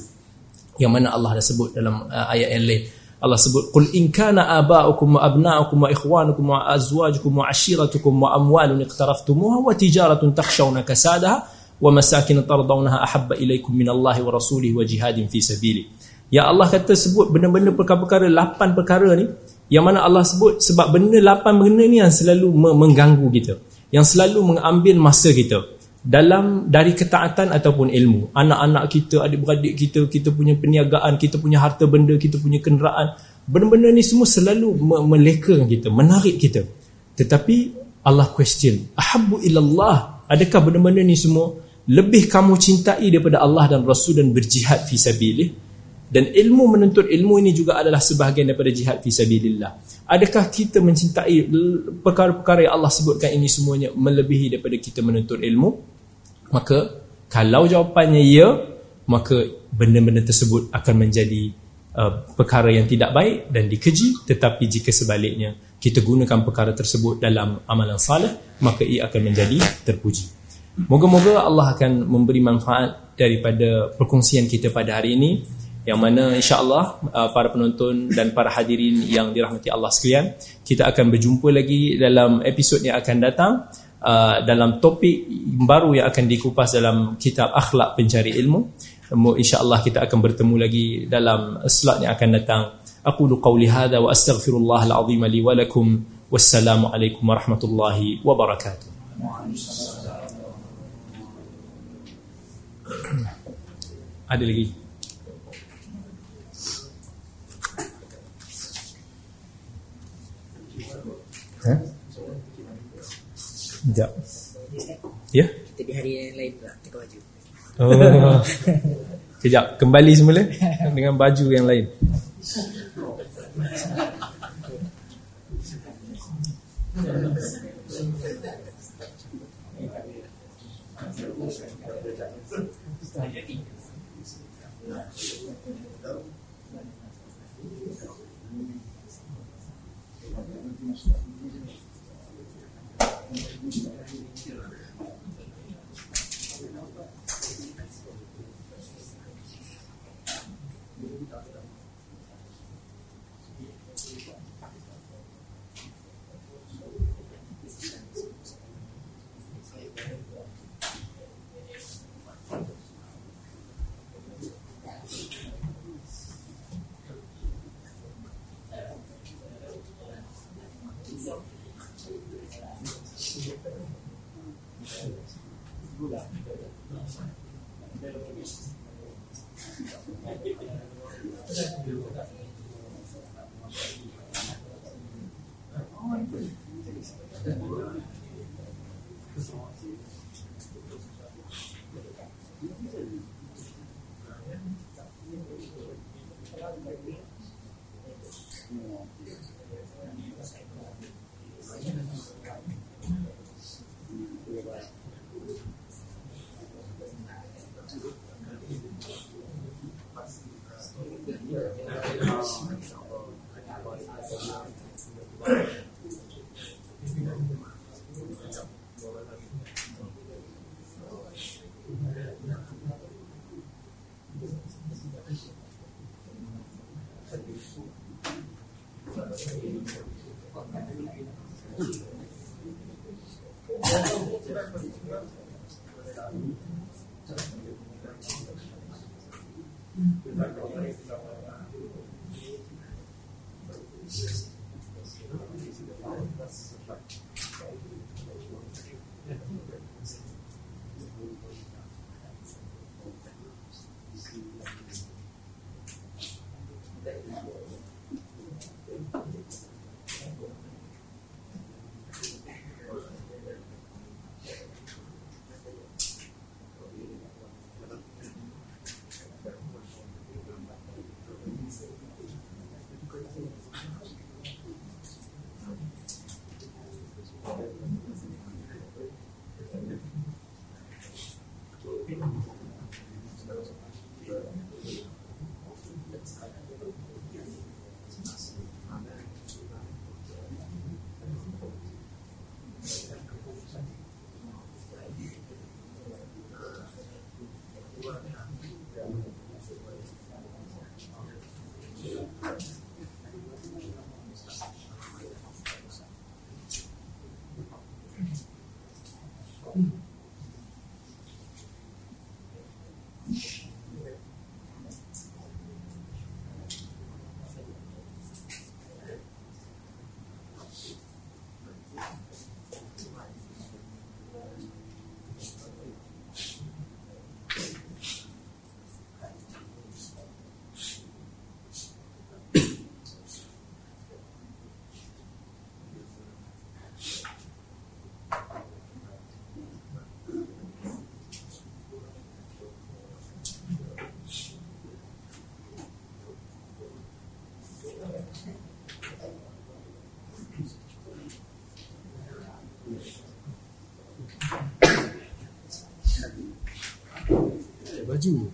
Yang mana Allah dah sebut dalam uh, ayat yang lain. Allah sebut qul in kana aba'ukum wa abna'ukum wa ikhwanukum wa azwajukum wa ashiratukum wa amwalun iqtaraftumuha wa tijaratun takhshawna kasadaha wa masakin tardawnaha ahabba ilaykum min Allah wa rasulihi wa jihadin fi sabili ya Allah kata sebut benda-benda perkara-perkara lapan perkara ni yang mana Allah sebut sebab benda lapan benda ni yang selalu mengganggu kita yang selalu mengambil masa kita dalam dari ketaatan ataupun ilmu. Anak-anak kita adik-beradik kita kita punya perniagaan kita punya harta benda kita punya kenderaan benda-benda ni semua selalu melekakan kita menarik kita. Tetapi Allah question ahabbu ilallah? Adakah benda-benda ni semua lebih kamu cintai daripada Allah dan Rasul dan berjihad fi sabilih? Dan ilmu menuntut ilmu ini juga adalah sebahagian daripada jihad fi sabilillah. Adakah kita mencintai perkara-perkara yang Allah sebutkan ini semuanya melebihi daripada kita menuntut ilmu maka kalau jawapannya ya maka benda-benda tersebut akan menjadi uh, perkara yang tidak baik dan dikeji. Tetapi jika sebaliknya kita gunakan perkara tersebut dalam amalan salih maka ia akan menjadi terpuji. Moga-moga Allah akan memberi manfaat daripada perkongsian kita pada hari ini yang mana insya-Allah uh, para penonton dan para hadirin yang dirahmati Allah sekalian kita akan berjumpa lagi dalam episod yang akan datang Uh, dalam topik baru yang akan dikupas dalam kitab akhlak pencari ilmu. Insyaallah kita akan bertemu lagi dalam slot yang akan datang. Aqulu qawli hadha wa astaghfirullah alazim li wa lakum. Wassalamu alaikum warahmatullahi wabarakatuh. Ada lagi? Huh? Sekejap. Ya? Yeah? Kita di hari yang lain pula tukar baju. Oh. Sekejap, kembali semula dengan baju yang lain. Baju.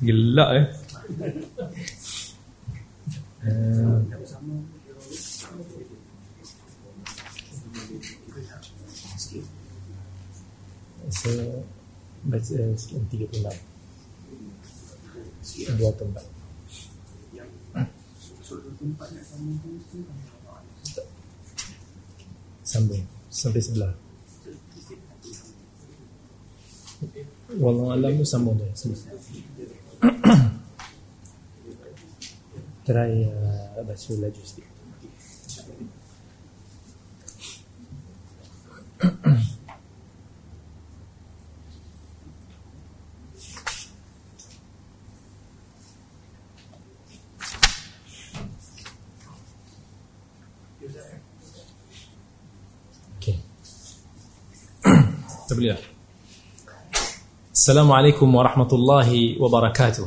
Gelak eh. Uh, So Baca uh, sekian tiga tempat Dua tempat Sambung. Sampai sebelah. Wallah alam tu sambung sebelah. Try uh, baca laju sikit Kita boleh lah. Assalamualaikum warahmatullahi wabarakatuh.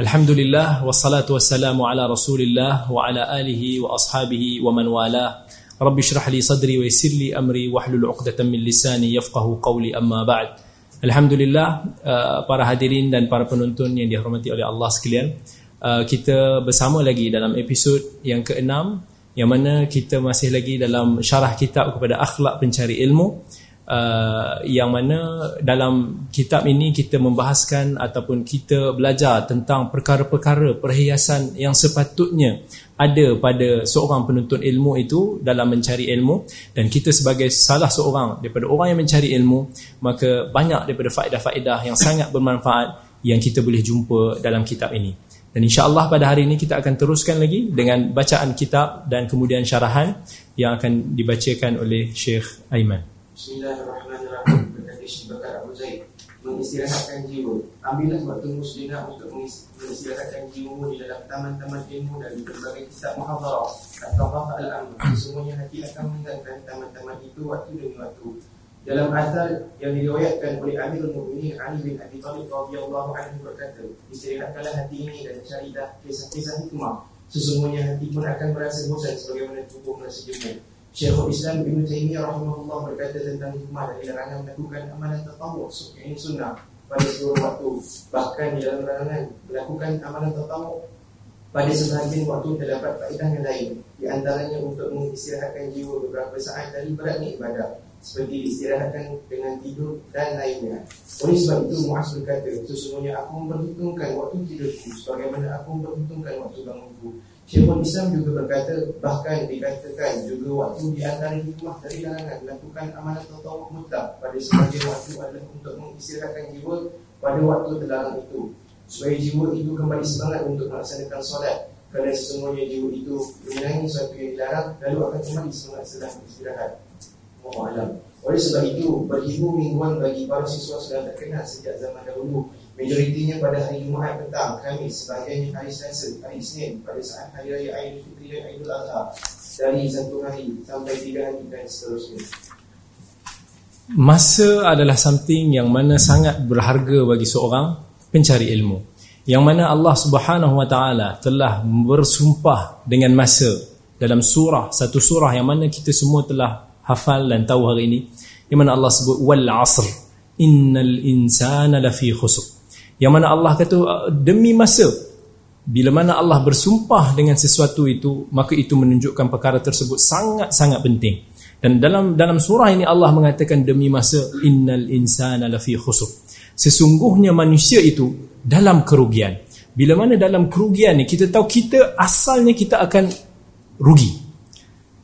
Alhamdulillah wassalatu wassalamu ala Rasulillah wa ala alihi wa ashabihi wa man wala. Rabbi shrah li sadri wa yassir li amri wahlul 'uqdatam min lisani yafqahu qawli amma ba'd. Alhamdulillah uh, para hadirin dan para penonton yang dihormati oleh Allah sekalian. Uh, kita bersama lagi dalam episod yang keenam yang mana kita masih lagi dalam syarah kitab kepada akhlak pencari ilmu uh, yang mana dalam kitab ini kita membahaskan ataupun kita belajar tentang perkara-perkara perhiasan yang sepatutnya ada pada seorang penuntut ilmu itu dalam mencari ilmu. Dan kita sebagai salah seorang daripada orang yang mencari ilmu maka banyak daripada faedah-faedah yang sangat bermanfaat yang kita boleh jumpa dalam kitab ini. Dan insya-Allah pada hari ini kita akan teruskan lagi dengan bacaan kitab dan kemudian syarahan yang akan dibacakan oleh Syekh Aiman Bismillahirrahmanirrahim. Berkata Syekh Bakar Abu Zaid Mengistirahatkan jiwa. Ambillah waktu muslimah untuk mengistirahatkan jiwamu Di dalam taman-taman ilmu dan berbagai kitab muhadharah. Atau rafa al-amm Semuanya hati akan meninggalkan taman-taman itu waktu demi waktu. Dalam asal yang diriwayatkan oleh Amirul Mukminin Ali bin Abi Thalib radhiyallahu anhu berkata Istirahatkanlah hati ini dan carilah kisah-kisah hikmah. Sesungguhnya hati pun akan merasa bosan sebagaimana tubuh merasa jenuh Syekhul Islam Ibn Taymiyyah rahimahullah berkata tentang hikmah dari larangan melakukan amalan tatawuk ini sunnah pada seluruh waktu bahkan di dalam larangan melakukan amalan tatawuk pada sebahagian waktu terdapat faedah yang lain di antaranya untuk mengistirahatkan jiwa beberapa saat dari beratnya ibadah seperti istirahatkan dengan tidur dan lainnya. Oleh sebab itu Muaz berkata, sesungguhnya aku memperhitungkan waktu tidurku sebagaimana aku memperhitungkan waktu bangunku. Syekhul Islam juga berkata bahkan dikatakan juga waktu di antara hikmah dari larangan melakukan amalan tatawuk mutlak pada sebagian waktu adalah untuk mengistirahatkan jiwa pada waktu terlarang itu supaya jiwa itu kembali semangat untuk melaksanakan solat kerana sesungguhnya jiwa itu menyenangi sesuatu yang dilarang lalu akan kembali semangat setelah beristirahat. Wallahu Oleh sebab itu, berhibur mingguan bagi para siswa sudah terkenal sejak zaman dahulu. Majoritinya pada hari Jumaat petang, Khamis, sebahagiannya hari Selasa, hari Isnin, pada saat hari raya Aidil Fitri dan Aidil Adha dari satu hari sampai tiga hari dan seterusnya. Masa adalah something yang mana sangat berharga bagi seorang pencari ilmu. Yang mana Allah Subhanahu Wa Taala telah bersumpah dengan masa dalam surah satu surah yang mana kita semua telah hafal dan tahu hari ini yang mana Allah sebut wal asr innal insana lafi khusr yang mana Allah kata ah, demi masa bila mana Allah bersumpah dengan sesuatu itu maka itu menunjukkan perkara tersebut sangat-sangat penting. Dan dalam dalam surah ini Allah mengatakan demi masa innal insana lafi khusr. Sesungguhnya manusia itu dalam kerugian. Bila mana dalam kerugian ni kita tahu kita asalnya kita akan rugi.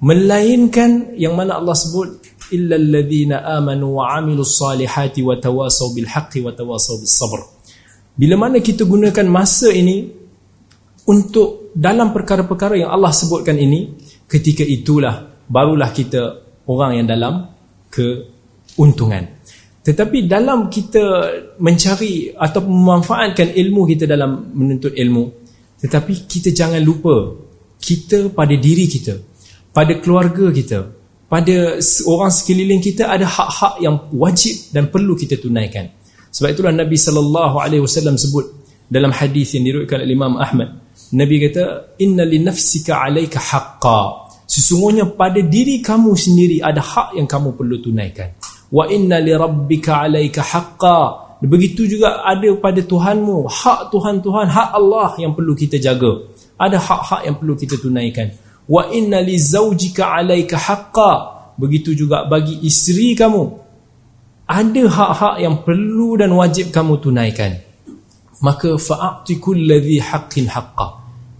Melainkan yang mana Allah sebut illal ladzina amanu wa amilus salihati wa tawasaw bil haqqi wa tawasaw bis sabr bila mana kita gunakan masa ini untuk dalam perkara-perkara yang Allah sebutkan ini, ketika itulah barulah kita orang yang dalam keuntungan. Tetapi dalam kita mencari atau memanfaatkan ilmu kita dalam menuntut ilmu, tetapi kita jangan lupa kita pada diri kita, pada keluarga kita, pada orang sekeliling kita ada hak-hak yang wajib dan perlu kita tunaikan. Sebab itulah Nabi sallallahu alaihi wasallam sebut dalam hadis yang diriwayatkan oleh Imam Ahmad. Nabi kata, "Inna li nafsika 'alaika haqqan." Sesungguhnya pada diri kamu sendiri ada hak yang kamu perlu tunaikan. Wa inna li rabbika 'alaika haqqan. Begitu juga ada pada Tuhanmu, hak Tuhan-Tuhan, hak Allah yang perlu kita jaga. Ada hak-hak yang perlu kita tunaikan. Wa inna li zawjika 'alaika haqqan. Begitu juga bagi isteri kamu ada hak-hak yang perlu dan wajib kamu tunaikan. Maka fa'ati kulli haqqin haqqa.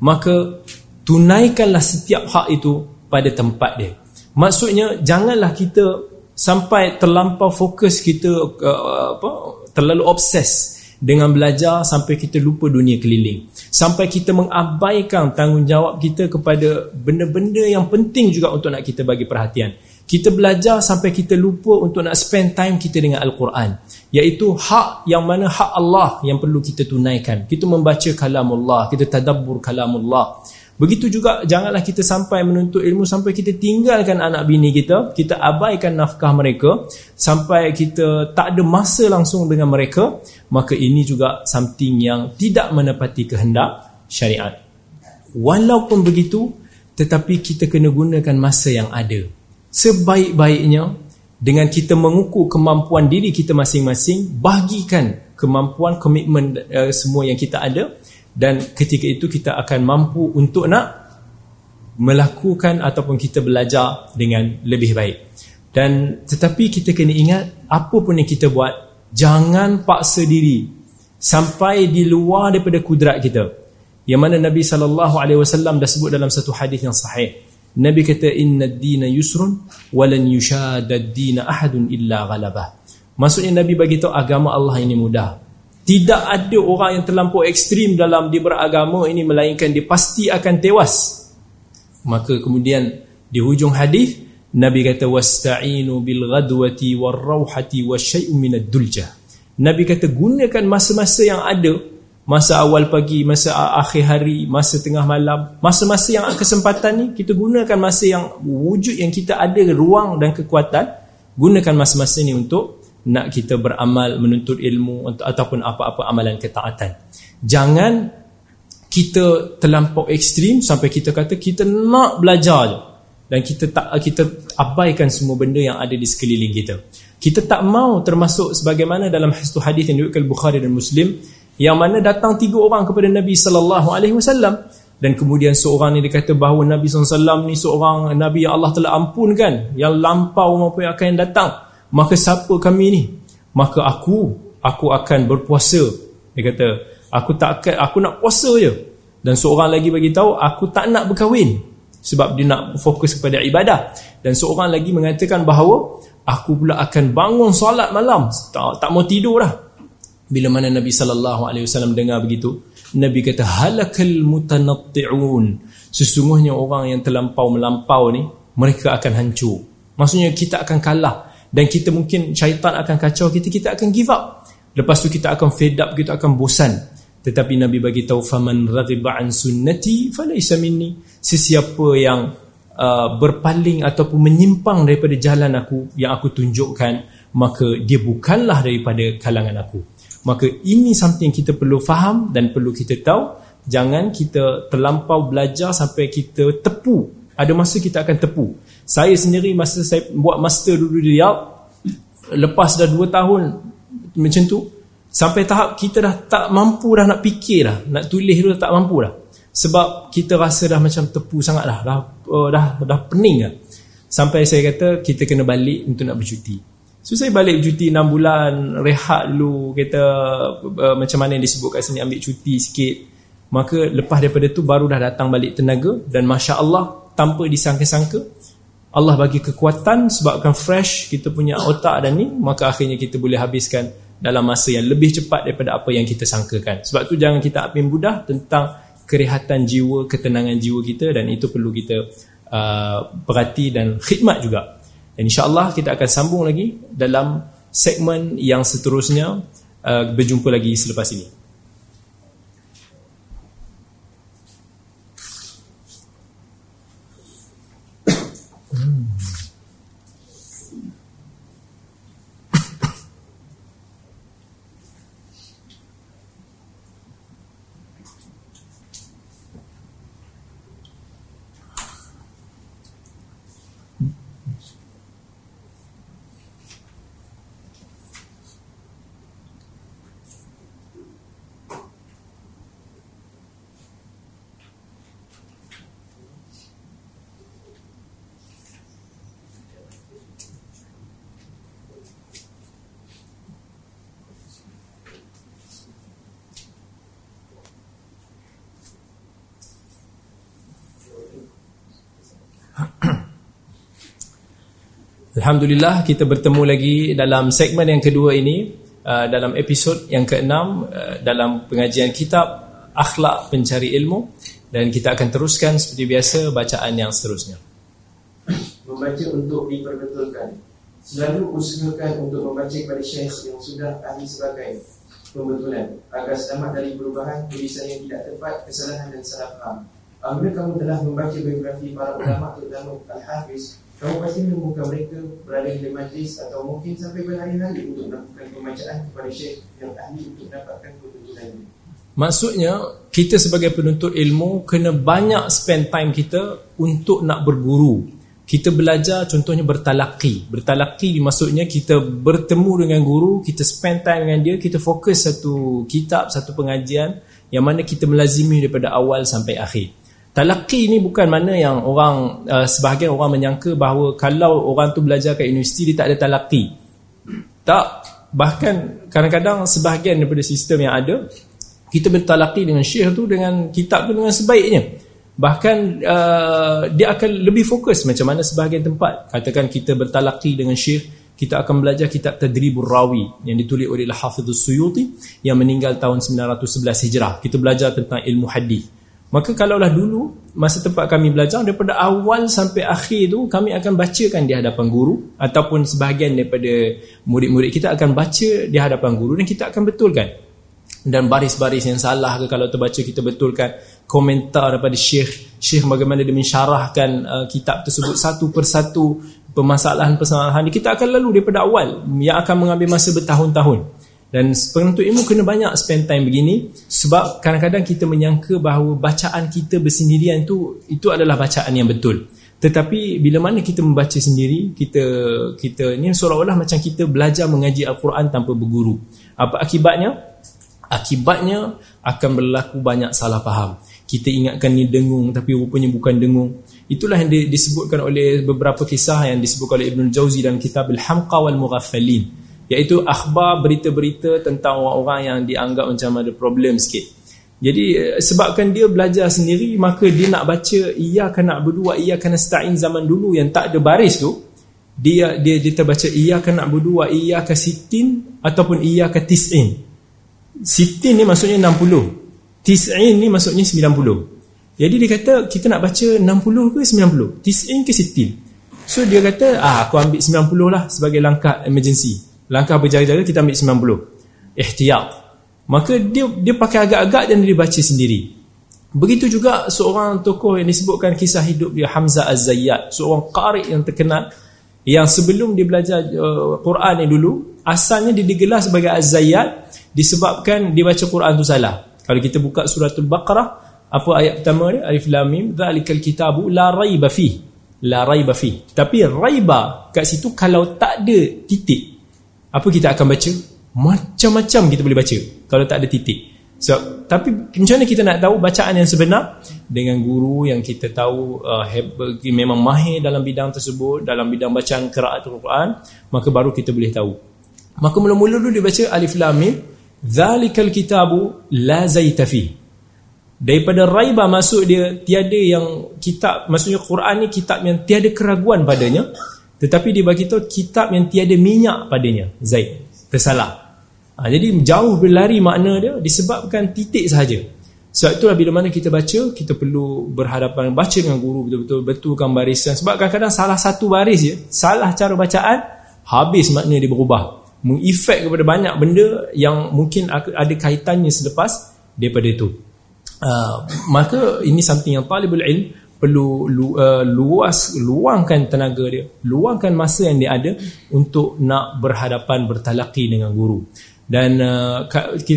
Maka tunaikanlah setiap hak itu pada tempat dia. Maksudnya janganlah kita sampai terlampau fokus kita uh, apa terlalu obses dengan belajar sampai kita lupa dunia keliling. Sampai kita mengabaikan tanggungjawab kita kepada benda-benda yang penting juga untuk nak kita bagi perhatian kita belajar sampai kita lupa untuk nak spend time kita dengan Al-Quran. Iaitu hak yang mana hak Allah yang perlu kita tunaikan. Kita membaca kalam Allah kita tadabbur kalam Allah begitu juga janganlah kita sampai menuntut ilmu sampai kita tinggalkan anak bini kita kita abaikan nafkah mereka sampai kita tak ada masa langsung dengan mereka maka ini juga something yang tidak menepati kehendak syariat. Walaupun begitu tetapi kita kena gunakan masa yang ada sebaik-baiknya dengan kita mengukur kemampuan diri kita masing-masing bagikan kemampuan komitmen uh, semua yang kita ada dan ketika itu kita akan mampu untuk nak melakukan ataupun kita belajar dengan lebih baik. Dan tetapi kita kena ingat apa pun yang kita buat jangan paksa diri sampai di luar daripada kudrat kita. Yang mana Nabi SAW dah sebut dalam satu hadis yang sahih Nabi kata inna ad-dina yusrun walan yushadda ad-dina ahadun illa ghalabah. Maksudnya Nabi bagi tahu agama Allah ini mudah. Tidak ada orang yang terlampau ekstrim dalam dia beragama ini melainkan dia pasti akan tewas. Maka kemudian di hujung hadis Nabi kata wasta'inu bil ghadwati war rauhati wasyai'un minad dulja. Nabi kata gunakan masa-masa yang ada masa awal pagi, masa akhir hari, masa tengah malam, masa-masa yang kesempatan ni kita gunakan masa yang wujud yang kita ada ruang dan kekuatan, gunakan masa-masa ni untuk nak kita beramal, menuntut ilmu ataupun apa-apa amalan ketaatan. Jangan kita terlampau ekstrim sampai kita kata kita nak belajar je dan kita tak kita abaikan semua benda yang ada di sekeliling kita. Kita tak mau termasuk sebagaimana dalam hadis yang diriwayatkan Bukhari dan Muslim yang mana datang tiga orang kepada Nabi sallallahu alaihi wasallam dan kemudian seorang ni dikata bahawa Nabi SAW ni seorang Nabi yang Allah telah ampunkan yang lampau maupun yang akan datang. Maka siapa kami ni? Maka aku aku akan berpuasa. Dia kata aku tak akan aku nak puasa je. Dan seorang lagi bagi tahu aku tak nak berkahwin sebab dia nak fokus kepada ibadah. Dan seorang lagi mengatakan bahawa aku pula akan bangun solat malam. Tak, tak mau tidur dah bila mana Nabi sallallahu alaihi wasallam dengar begitu, Nabi kata halakal mutanatti'un. Sesungguhnya orang yang terlampau melampau ni, mereka akan hancur. Maksudnya kita akan kalah dan kita mungkin syaitan akan kacau kita kita akan give up lepas tu kita akan fed up kita akan bosan tetapi nabi bagi tahu faman raghiba an sunnati falaysa minni sesiapa yang uh, berpaling ataupun menyimpang daripada jalan aku yang aku tunjukkan maka dia bukanlah daripada kalangan aku maka ini something kita perlu faham dan perlu kita tahu. Jangan kita terlampau belajar sampai kita tepu. Ada masa kita akan tepu. Saya sendiri masa saya buat master dulu di Riyadh lepas dah 2 tahun macam tu sampai tahap kita dah tak mampu dah nak fikir dah nak tulis tu dah tak mampu dah. Sebab kita rasa dah macam tepu sangat dah dah, uh, dah, dah pening dah. Sampai saya kata kita kena balik untuk nak bercuti so saya balik bercuti 6 bulan rehat dulu kata uh, macam mana yang disebut kat sini ambil cuti sikit. Maka lepas daripada tu baru dah datang balik tenaga dan Masya Allah tanpa disangka-sangka Allah bagi kekuatan sebabkan fresh kita punya otak dan ni maka akhirnya kita boleh habiskan dalam masa yang lebih cepat daripada apa yang kita sangkakan. Sebab tu jangan kita apin mudah tentang kerehatan jiwa ketenangan jiwa kita dan itu perlu kita uh, perhati dan khidmat juga insyaAllah kita akan sambung lagi dalam segmen yang seterusnya uh, berjumpa lagi selepas ini Alhamdulillah kita bertemu lagi dalam segmen yang kedua ini uh, dalam episod yang keenam uh, dalam pengajian kitab Akhlak Pencari Ilmu dan kita akan teruskan seperti biasa bacaan yang seterusnya. Membaca untuk diperbetulkan. Selalu usahakan untuk membaca kepada syekh yang sudah ahli sebagai pembetulan agar selamat dari perubahan tulisan yang tidak tepat, kesalahan dan salah faham. Apabila kamu telah membaca biografi para ulama terutama Al-Hafiz kamu pasti menemukan mereka berada di majlis atau mungkin sampai berhari-hari untuk melakukan pembacaan kepada syekh yang ahli untuk mendapatkan kebetulan Maksudnya, kita sebagai penuntut ilmu kena banyak spend time kita untuk nak berguru. Kita belajar contohnya bertalaki. Bertalaki maksudnya kita bertemu dengan guru, kita spend time dengan dia, kita fokus satu kitab, satu pengajian yang mana kita melazimi daripada awal sampai akhir. Talaki ni bukan mana yang orang uh, sebahagian orang menyangka bahawa kalau orang tu belajar kat universiti dia tak ada talaki. Tak, bahkan kadang-kadang sebahagian daripada sistem yang ada kita bertalaki dengan syekh tu dengan kitab tu dengan sebaiknya. Bahkan uh, dia akan lebih fokus macam mana sebahagian tempat. Katakan kita bertalaki dengan syekh, kita akan belajar kitab Tadribur Rawi yang ditulis oleh Al-Hafidhus Suyuti yang meninggal tahun 911 Hijrah. Kita belajar tentang ilmu hadis. Maka kalaulah dulu masa tempat kami belajar daripada awal sampai akhir tu kami akan bacakan di hadapan guru ataupun sebahagian daripada murid-murid kita akan baca di hadapan guru dan kita akan betulkan. Dan baris-baris yang salah ke kalau terbaca kita betulkan komentar daripada syekh syekh bagaimana dia mensyarahkan uh, kitab tersebut satu persatu permasalahan-permasalahan kita akan lalu daripada awal yang akan mengambil masa bertahun-tahun. Dan penuntut ilmu kena banyak spend time begini sebab kadang-kadang kita menyangka bahawa bacaan kita bersendirian tu itu adalah bacaan yang betul. Tetapi bila mana kita membaca sendiri, kita kita ni seolah-olah macam kita belajar mengaji Al-Quran tanpa berguru. Apa akibatnya? Akibatnya akan berlaku banyak salah faham. Kita ingatkan ni dengung tapi rupanya bukan dengung. Itulah yang disebutkan oleh beberapa kisah yang disebutkan oleh Ibn Jauzi dalam kitab Al-Hamqa wal-Mughaffalin iaitu akhbar berita-berita tentang orang-orang yang dianggap macam ada problem sikit. Jadi eh, sebabkan dia belajar sendiri maka dia nak baca ia kena berdua ia kena stain zaman dulu yang tak ada baris tu dia dia dia terbaca ia kena berdua ia ke sitin ataupun ia ke tisin. Sitin ni maksudnya 60. Tisin ni maksudnya 90. Jadi dia kata kita nak baca 60 ke 90? Tisin ke sitin? So dia kata, ah aku ambil 90 lah sebagai langkah emergency. Langkah berjaga-jaga kita ambil 90. Ihtiyat. Maka dia dia pakai agak-agak dan dia baca sendiri. Begitu juga seorang tokoh yang disebutkan kisah hidup dia Hamzah Az-Zayyad, seorang qari yang terkenal yang sebelum dia belajar uh, Quran ni dulu, asalnya dia digelar sebagai Az-Zayyad disebabkan dia baca Quran tu salah. Kalau kita buka suratul Baqarah, apa ayat pertama dia? Alif Lam Mim, dzalikal kitabu la raiba fi. La raiba fi. Tapi raiba kat situ kalau tak ada titik, apa kita akan baca? Macam-macam kita boleh baca kalau tak ada titik. So, tapi macam mana kita nak tahu bacaan yang sebenar dengan guru yang kita tahu uh, memang mahir dalam bidang tersebut, dalam bidang bacaan qiraat Al-Quran, maka baru kita boleh tahu. Maka mula-mula dulu dia baca alif lam mim, zalikal kitabu la zaita fi. Daripada raiba masuk dia tiada yang kitab, maksudnya Quran ni kitab yang tiada keraguan padanya, tetapi dia bagi tahu kitab yang tiada minyak padanya. Zaid. Tersalah. Ha, jadi jauh berlari makna dia disebabkan titik sahaja. Sebab itulah bila mana kita baca, kita perlu berhadapan baca dengan guru betul-betul betulkan barisan. Sebab kadang-kadang salah satu baris je, salah cara bacaan, habis makna dia berubah. Mengefek kepada banyak benda yang mungkin ada kaitannya selepas daripada itu. Uh, maka ini something yang talibul ilm perlu lu, uh, luas luangkan tenaga dia luangkan masa yang dia ada untuk nak berhadapan bertalaki dengan guru dan uh,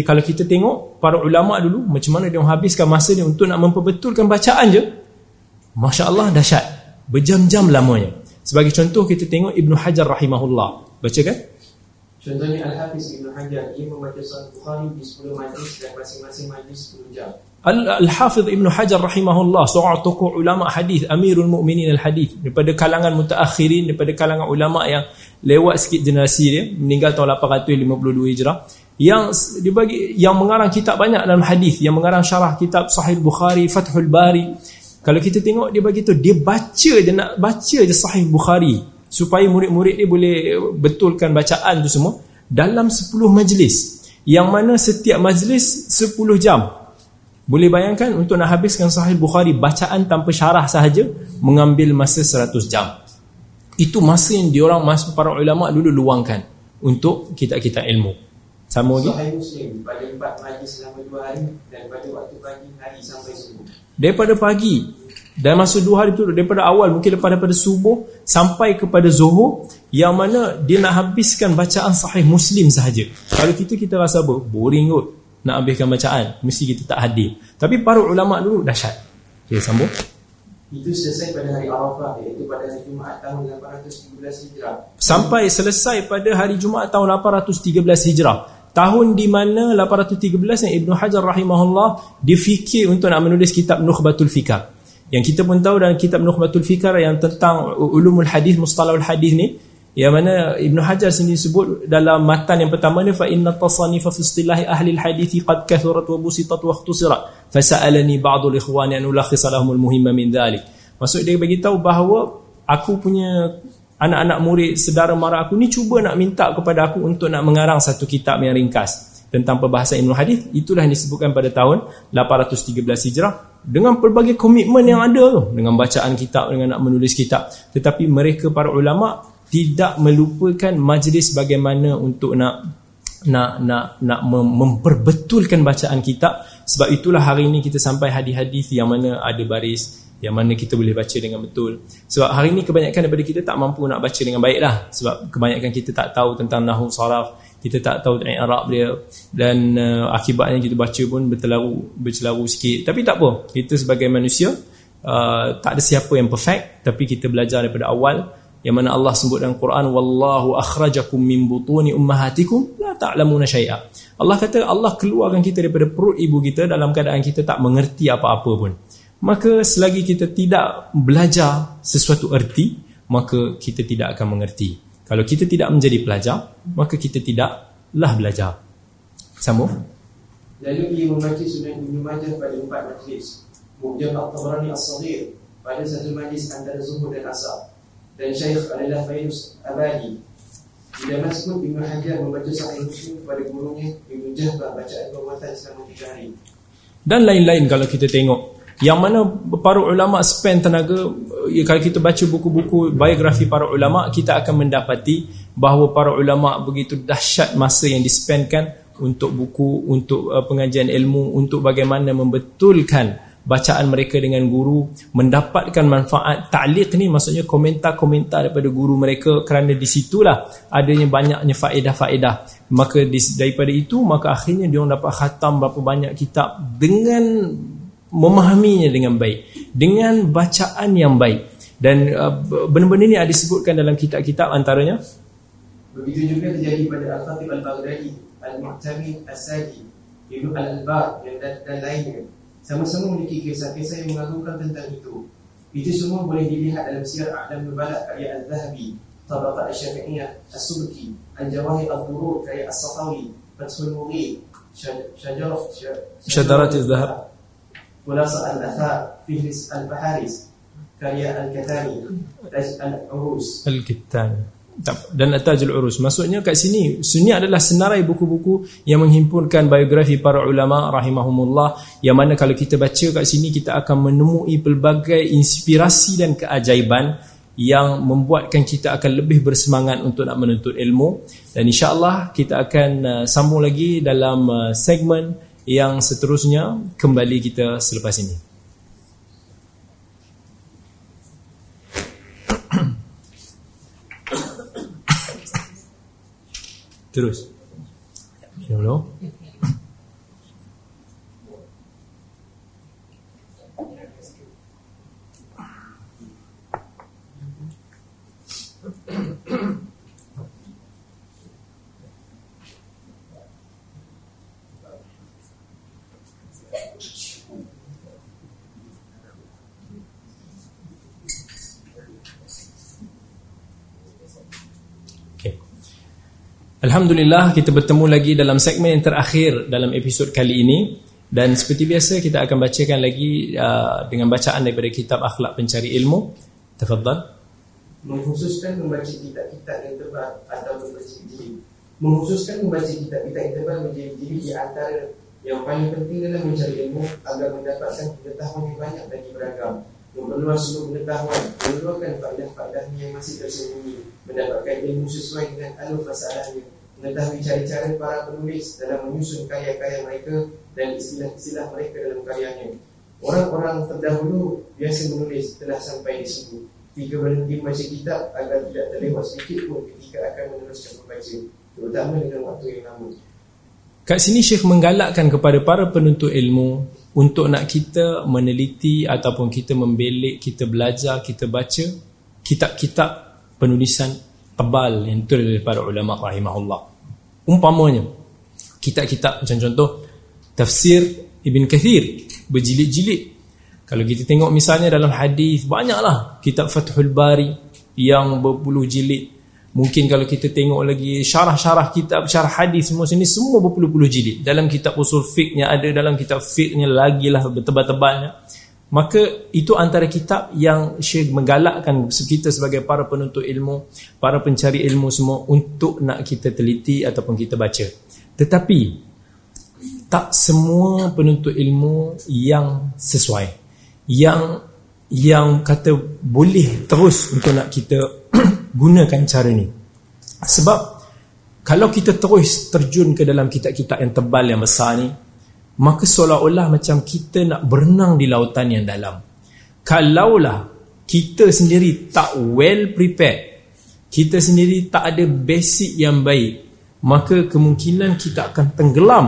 kalau kita tengok para ulama dulu macam mana dia habiskan masa dia untuk nak memperbetulkan bacaan je. Masya-Allah dahsyat. Berjam-jam lamanya. Sebagai contoh kita tengok Ibnu Hajar rahimahullah. Baca kan? Contohnya Al-Hafiz Ibnu Hajar ia membaca Sahih Bukhari di 10 majlis dan masing-masing majlis 10 jam. Al-Hafiz Ibn Hajar rahimahullah seorang tokoh ulama hadis Amirul Mukminin al-Hadis daripada kalangan mutaakhirin daripada kalangan ulama yang lewat sikit generasi dia meninggal tahun 852 Hijrah yang dia bagi yang mengarang kitab banyak dalam hadis yang mengarang syarah kitab Sahih Bukhari Fathul Bari. Kalau kita tengok dia bagi tu dia baca je nak baca je Sahih Bukhari supaya murid-murid dia boleh betulkan bacaan tu semua dalam 10 majlis. Yang mana setiap majlis 10 jam boleh bayangkan untuk nak habiskan sahih Bukhari bacaan tanpa syarah sahaja mengambil masa 100 jam. Itu masa yang diorang masa para ulama dulu luangkan untuk kita-kita ilmu. Sama lagi? Sahih Muslim pada 4 majlis selama 2 hari dan pada waktu pagi hari sampai subuh. Daripada pagi dan masa 2 hari itu daripada awal mungkin daripada pada subuh sampai kepada zuhur yang mana dia nak habiskan bacaan sahih Muslim sahaja. Kalau kita kita rasa apa? Boring kot nak habiskan bacaan mesti kita tak hadir. Tapi para ulama dulu dahsyat. Okey sambung. Itu selesai pada hari Arafah iaitu pada hari Jumaat tahun 813 Hijrah. Sampai selesai pada hari Jumaat tahun 813 Hijrah. Tahun di mana 813 yang Ibnu Hajar rahimahullah difikir untuk nak menulis kitab Nukhbatul Fikar. Yang kita pun tahu dalam kitab Nukhbatul Fikar yang tentang ulumul hadis mustalahul hadis ni yang mana Ibn Hajar sendiri sebut dalam matan yang pertama ni fa inna tasanifa fi istilahi ahli alhadith qad kathurat wa busitat wa ikhtusirat fa sa'alani ba'd alikhwani an ulakhis lahum almuhimma min dhalik. Maksud dia bagi tahu bahawa aku punya anak-anak murid saudara mara aku ni cuba nak minta kepada aku untuk nak mengarang satu kitab yang ringkas tentang perbahasan ilmu hadis itulah yang disebutkan pada tahun 813 Hijrah dengan pelbagai komitmen yang ada tu dengan bacaan kitab dengan nak menulis kitab. Tetapi mereka para ulama tidak melupakan majlis bagaimana untuk nak nak nak nak memperbetulkan bacaan kitab. Sebab itulah hari ini kita sampai hadis-hadis yang mana ada baris yang mana kita boleh baca dengan betul. Sebab hari ini kebanyakan daripada kita tak mampu nak baca dengan baik lah sebab kebanyakan kita tak tahu tentang nahu saraf kita tak tahu Arab dia. Dan uh, akibatnya kita baca pun bertelaru bercelaru sikit. Tapi tak apa kita sebagai manusia uh, tak ada siapa yang perfect. Tapi kita belajar daripada awal yang mana Allah sebut dalam Quran wallahu akhrajakum min butuni ummahatikum la ta'lamuna syai'a. Allah kata Allah keluarkan kita daripada perut ibu kita dalam keadaan kita tak mengerti apa-apa pun. Maka selagi kita tidak belajar sesuatu erti maka kita tidak akan mengerti. Kalau kita tidak menjadi pelajar maka kita tidaklah belajar. Sambung. Lalu ia membaca sunan Ibn Majah pada empat majlis. Mujab Al-Tabrani As-Saghir pada satu majlis antara Zuhur dan Asar dan Syekh adalah Fairuz Abadi. Di Damaskus, Ibn Hajar membaca Sahih Muslim kepada gurunya Ibn Jahbah bacaan perbuatan selama tiga hari. Dan lain-lain kalau kita tengok yang mana para ulama spend tenaga ya, kalau kita baca buku-buku biografi para ulama kita akan mendapati bahawa para ulama begitu dahsyat masa yang dispendkan untuk buku untuk uh, pengajian ilmu untuk bagaimana membetulkan bacaan mereka dengan guru mendapatkan manfaat. Ta'liq ni maksudnya komentar-komentar daripada guru mereka kerana di situlah adanya banyaknya faedah-faedah. Maka daripada itu maka akhirnya dia orang dapat khatam berapa banyak kitab dengan memahaminya dengan baik dengan bacaan yang baik. Dan uh, benda-benda ini ada disebutkan dalam kitab-kitab antaranya begitu juga terjadi pada Al-Khatib Al-Baghdadi Al-Mu'tamid As-Sadi Ibn dan, dan lainnya sama-sama memiliki kisah-kisah yang mengagumkan tentang itu. Itu semua boleh dilihat dalam siar A'lam Nubala karya Al-Zahabi, Tabaqat Al-Syafi'iyah, Al-Subki, Al-Jawahir Al-Burur, karya Al-Satawi, Fatsul Muri, Syajaraf, Syajarat Al-Zahab, Kulasa Al-Athar, Fihris Al-Baharis, karya Al-Kathani, Al-Urus, Al-Kittani dan Atajul Urus. Maksudnya kat sini sini adalah senarai buku-buku yang menghimpunkan biografi para ulama rahimahumullah yang mana kalau kita baca kat sini kita akan menemui pelbagai inspirasi dan keajaiban yang membuatkan kita akan lebih bersemangat untuk nak menuntut ilmu. Dan insya-Allah kita akan uh, sambung lagi dalam uh, segmen yang seterusnya. Kembali kita selepas ini. Terus. Minum dulu. Alhamdulillah kita bertemu lagi dalam segmen yang terakhir dalam episod kali ini dan seperti biasa kita akan bacakan lagi uh, dengan bacaan daripada kitab akhlak pencari ilmu. Tafadhal. Mengkhususkan membaca kitab-kitab yang tebal atau berjilid. Mengkhususkan membaca kitab-kitab yang tebal berjilid di antara yang paling penting dalam mencari ilmu agar mendapatkan pengetahuan yang banyak dan beragam. Memperluas seluruh pengetahuan, mengeluarkan faedah-faedah yang masih tersembunyi mendapatkan ilmu sesuai dengan alur masalahnya mengetahui cara-cara para penulis dalam menyusun karya-karya mereka dan istilah-istilah mereka dalam karyanya. Orang-orang terdahulu biasa menulis telah sampai di sini tiga berhenti membaca kitab agar tidak terlewat sedikit pun ketika akan meneruskan membaca terutama dengan waktu yang lama. Kat sini Syekh menggalakkan kepada para penuntut ilmu untuk nak kita meneliti ataupun kita membelik, kita belajar, kita baca kitab-kitab penulisan tebal yang ditulis oleh para ulama rahimahullah. Umpamanya kitab-kitab macam contoh tafsir Ibn Kathir berjilid-jilid. Kalau kita tengok misalnya dalam hadis banyaklah kitab Fathul Bari yang berpuluh jilid. Mungkin kalau kita tengok lagi syarah-syarah kitab syarah hadis semua sini semua berpuluh-puluh jilid. Dalam kitab usul fiqhnya ada dalam kitab fiqhnya lagi lah bertebal-tebalnya maka itu antara kitab yang Syekh menggalakkan kita sebagai para penuntut ilmu para pencari ilmu semua untuk nak kita teliti ataupun kita baca. Tetapi tak semua penuntut ilmu yang sesuai yang yang kata boleh terus untuk nak kita gunakan cara ni. Sebab kalau kita terus terjun ke dalam kitab-kitab yang tebal yang besar ni maka seolah-olah macam kita nak berenang di lautan yang dalam. Kalaulah kita sendiri tak well prepared kita sendiri tak ada basic yang baik maka kemungkinan kita akan tenggelam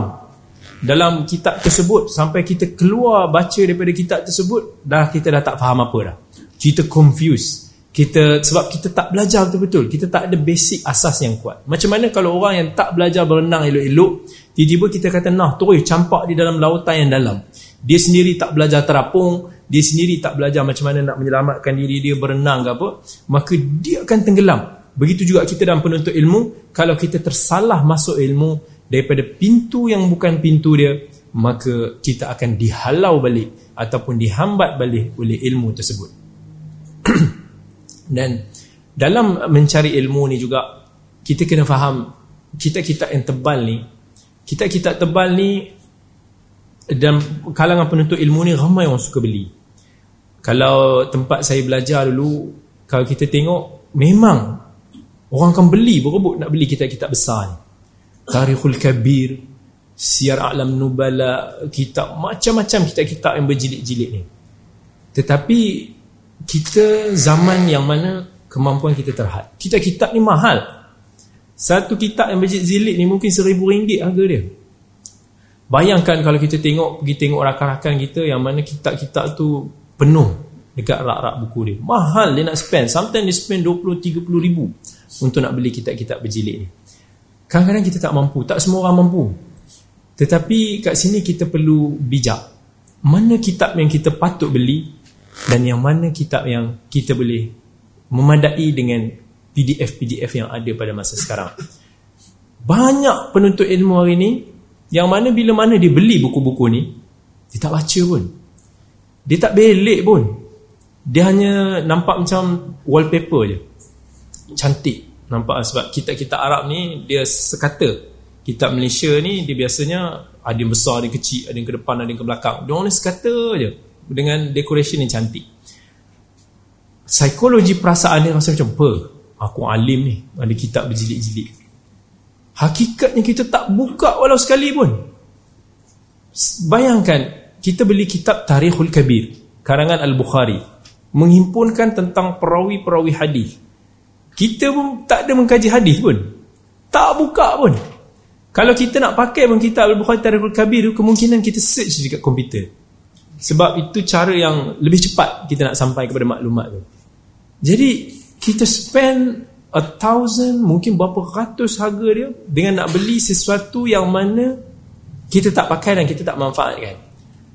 dalam kitab tersebut. Sampai kita keluar baca daripada kitab tersebut dah kita dah tak faham apa dah. Kita confused kita sebab kita tak belajar betul-betul kita tak ada basic asas yang kuat macam mana kalau orang yang tak belajar berenang elok-elok Tiba-tiba kita kata nah terus campak di dalam lautan yang dalam. Dia sendiri tak belajar terapung, dia sendiri tak belajar macam mana nak menyelamatkan diri dia berenang ke apa, maka dia akan tenggelam. Begitu juga kita dalam penuntut ilmu, kalau kita tersalah masuk ilmu daripada pintu yang bukan pintu dia, maka kita akan dihalau balik ataupun dihambat balik oleh ilmu tersebut. Dan dalam mencari ilmu ni juga kita kena faham kita-kita yang tebal ni. Kitab-kitab tebal ni dan kalangan penuntut ilmu ni ramai orang suka beli. Kalau tempat saya belajar dulu kalau kita tengok memang orang akan beli berebut nak beli kitab-kitab besar ni. Tarikhul Kabir Siar A'lam Nubala kitab macam-macam kitab-kitab yang berjilid-jilid ni. Tetapi kita zaman yang mana kemampuan kita terhad kitab-kitab ni mahal satu kitab yang berjilid-jilid ni mungkin seribu ringgit harga dia Bayangkan kalau kita tengok pergi tengok rakan-rakan kita yang mana kitab-kitab tu penuh dekat rak-rak buku dia. Mahal dia nak spend. Sometimes dia spend 20 30 ribu untuk nak beli kitab-kitab berjilid ni. Kadang-kadang kita tak mampu, tak semua orang mampu. Tetapi kat sini kita perlu bijak. Mana kitab yang kita patut beli dan yang mana kitab yang kita boleh memadai dengan PDF-PDF yang ada pada masa sekarang. Banyak penuntut ilmu hari ni yang mana bila mana dia beli buku-buku ni Dia tak baca pun. Dia tak belik pun. Dia hanya nampak macam wallpaper je. Cantik Nampak sebab kitab-kitab Arab ni Dia sekata. Kitab Malaysia ni dia biasanya Ada yang besar, ada yang kecil, ada yang ke depan, ada yang ke belakang. Dia orang ni sekata je Dengan decoration yang cantik Psikologi perasaan dia rasa macam Apa? Aku alim ni Ada kitab berjilid-jilid Hakikatnya kita tak buka walau sekali pun. Bayangkan, kita beli kitab Tarikhul Kabir, karangan Al-Bukhari, menghimpunkan tentang perawi-perawi hadis. Kita pun tak ada mengkaji hadis pun. Tak buka pun. Kalau kita nak pakai pun kitab Al-Bukhari Tarikhul Kabir, kemungkinan kita search dekat komputer. Sebab itu cara yang lebih cepat kita nak sampai kepada maklumat tu. Jadi, kita spend a thousand mungkin berapa ratus harga dia dengan nak beli sesuatu yang mana kita tak pakai dan kita tak manfaatkan.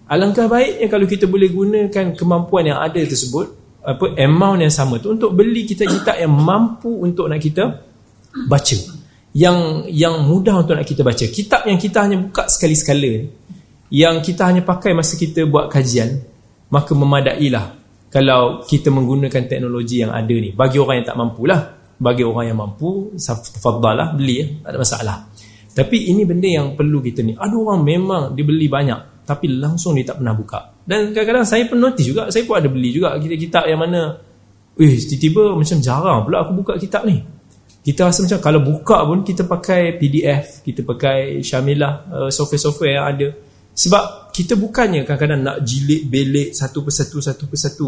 Alangkah baiknya kalau kita boleh gunakan kemampuan yang ada tersebut apa amount yang sama tu untuk beli kitab-kitab yang mampu untuk nak kita baca. Yang yang mudah untuk nak kita baca. Kitab yang kita hanya buka sekali-sekala yang kita hanya pakai masa kita buat kajian maka memadailah kalau kita menggunakan teknologi yang ada ni. Bagi orang yang tak mampulah. Bagi orang yang mampu tafadhalah beli ya. Tak ada masalah. Tapi ini benda yang perlu kita ni. Ada orang memang dia beli banyak tapi langsung dia tak pernah buka. Dan kadang-kadang saya pun notice juga saya pun ada beli juga kitab-kitab yang mana eh tiba-tiba macam jarang pula aku buka kitab ni. Kita rasa macam kalau buka pun kita pakai PDF kita pakai Syamilah uh, software-software yang ada sebab kita bukannya kadang-kadang nak jilid belik satu persatu satu persatu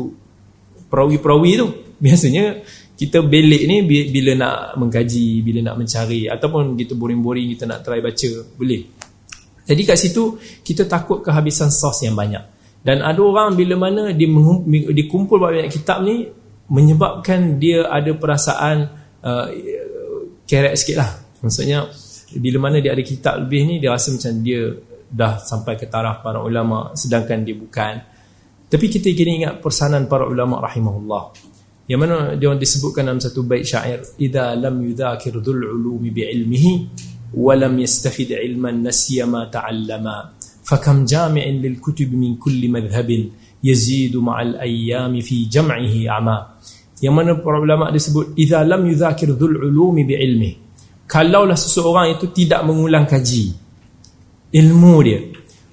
perawi-perawi tu biasanya kita belik ni bila nak mengkaji, bila nak mencari ataupun kita boring-boring kita nak try baca, boleh. Jadi kat situ kita takut kehabisan sos yang banyak. Dan ada orang bila mana dia, dia kumpul banyak kitab ni menyebabkan dia ada perasaan uh, kerek sikit lah. Maksudnya bila mana dia ada kitab lebih ni dia rasa macam dia dah sampai ke taraf para ulama sedangkan dia bukan. Tapi kita kena ingat persanan para ulama rahimahullah. Yang mana dia disebutkan dalam satu bait syair, "Idza lam yudhakir dhul ulumi bi ilmihi wa lam yastafid ilman nasiya ma ta'allama." Fakam jami'in lil kutub min kulli madhhabin yazidu ma'al ayyami fi jam'ihi ama. Yang mana para ulama disebut, "Idza lam yudhakir dhul ulumi bi ilmihi." Kalaulah seseorang itu tidak mengulang kaji ilmu dia,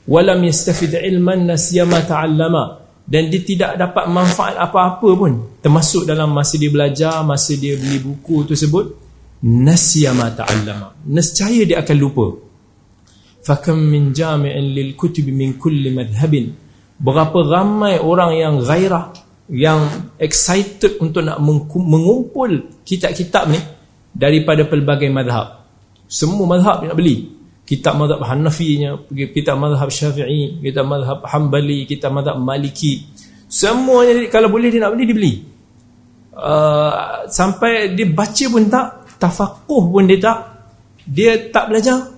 wa lam yastafid ilman nasiya ma ta'allama. Dan dia tidak dapat manfaat apa-apa pun. Termasuk dalam masa dia belajar masa dia beli buku tersebut nasiya ma ta'allama. Nescaya dia akan lupa. Fakam min jami'in lil kutub min kulli madhhabin. Berapa ramai orang yang gairah yang excited untuk nak mengumpul kitab-kitab ni daripada pelbagai madhab semua madhab nak beli kitab mazhab Hanafinya, kitab mazhab Syafi'i, kitab mazhab Hanbali, kitab mazhab Maliki. Semuanya kalau boleh dia nak beli dia beli. Uh, sampai dia baca pun tak, tafakuh pun dia tak. Dia tak belajar.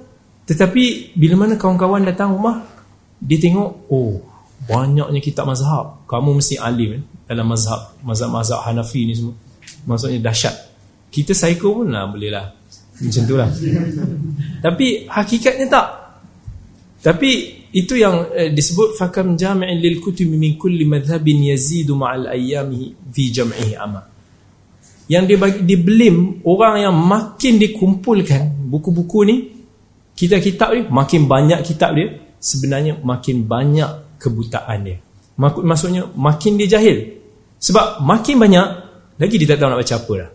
Tetapi bila mana kawan-kawan datang rumah, dia tengok, oh, banyaknya kitab mazhab. Kamu mesti alim eh, dalam mazhab, mazhab-mazhab Hanafi ni semua. Maksudnya dahsyat. Kita psycho pun lah boleh lah. Macam tu lah. Tapi hakikatnya tak. Tapi itu yang eh, disebut fakam jami'in lil kutubi min kulli madhhabin yazidu ma'al ayyamihi fi jam'ihi ama. Yang blame orang yang makin dikumpulkan buku-buku ni kitab-kitab ni makin banyak kitab dia sebenarnya makin banyak kebutaan dia. Mak- maksudnya makin dia jahil. Sebab makin banyak lagi dia tak tahu nak baca apa dah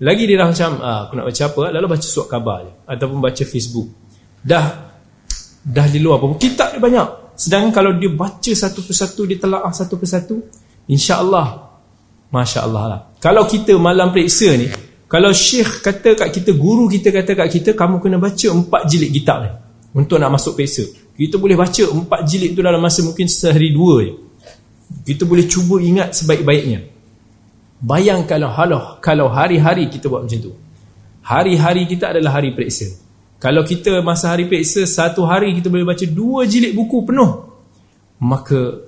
lagi dia dah macam ah, aku nak baca apa? Lalu baca surat khabar je ataupun baca Facebook. Dah dah di luar apa kitab dia banyak. Sedangkan kalau dia baca satu persatu dia telaah satu persatu insya-Allah masya-Allah lah. Kalau kita malam periksa ni kalau syekh kata kat kita guru kita kata kat kita kamu kena baca empat jilid kitab ni untuk nak masuk periksa. Kita boleh baca empat jilid tu dalam masa mungkin sehari dua je. Kita boleh cuba ingat sebaik-baiknya bayang kalau kalau hari-hari kita buat macam tu. Hari-hari kita adalah hari periksa. Kalau kita masa hari periksa satu hari kita boleh baca dua jilid buku penuh. Maka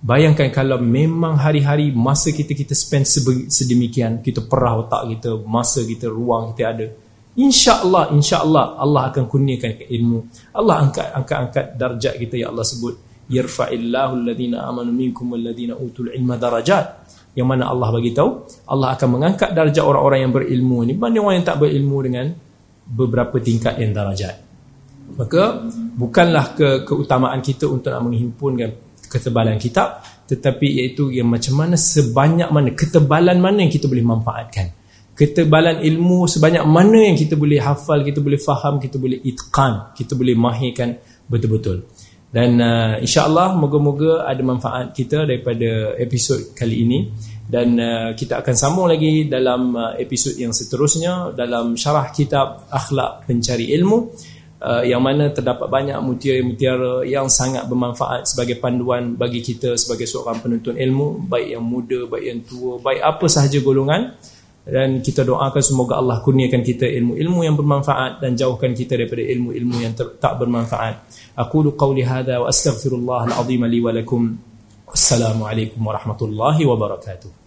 bayangkan kalau memang hari-hari masa kita kita spend sedemikian kita perah otak kita masa kita ruang kita ada. insya-Allah insya-Allah Allah akan kurniakan ilmu. Allah angkat angkat angkat darjat kita ya Allah sebut yarfa'illahu alladhina amanu minkum walladhina utul ilma darajat yang mana Allah bagi tahu Allah akan mengangkat darjat orang-orang yang berilmu ni banding orang yang tak berilmu dengan beberapa tingkat yang darajat. Maka bukanlah ke keutamaan kita untuk nak menghimpunkan ketebalan kitab tetapi iaitu yang macam mana sebanyak mana ketebalan mana yang kita boleh manfaatkan. Ketebalan ilmu sebanyak mana yang kita boleh hafal kita boleh faham kita boleh itqan kita boleh mahirkan betul-betul dan uh, insya-Allah moga-moga ada manfaat kita daripada episod kali ini. Dan uh, kita akan sambung lagi dalam uh, episod yang seterusnya dalam syarah kitab akhlak pencari ilmu uh, yang mana terdapat banyak mutiara-mutiara yang sangat bermanfaat sebagai panduan bagi kita sebagai seorang penuntut ilmu baik yang muda baik yang tua baik apa sahaja golongan dan kita doakan semoga Allah kurniakan kita ilmu-ilmu yang bermanfaat dan jauhkan kita daripada ilmu-ilmu yang tak bermanfaat. Aku qawli hadha wa astaghfirullah al-azim li wa lakum. Assalamualaikum warahmatullahi wabarakatuh.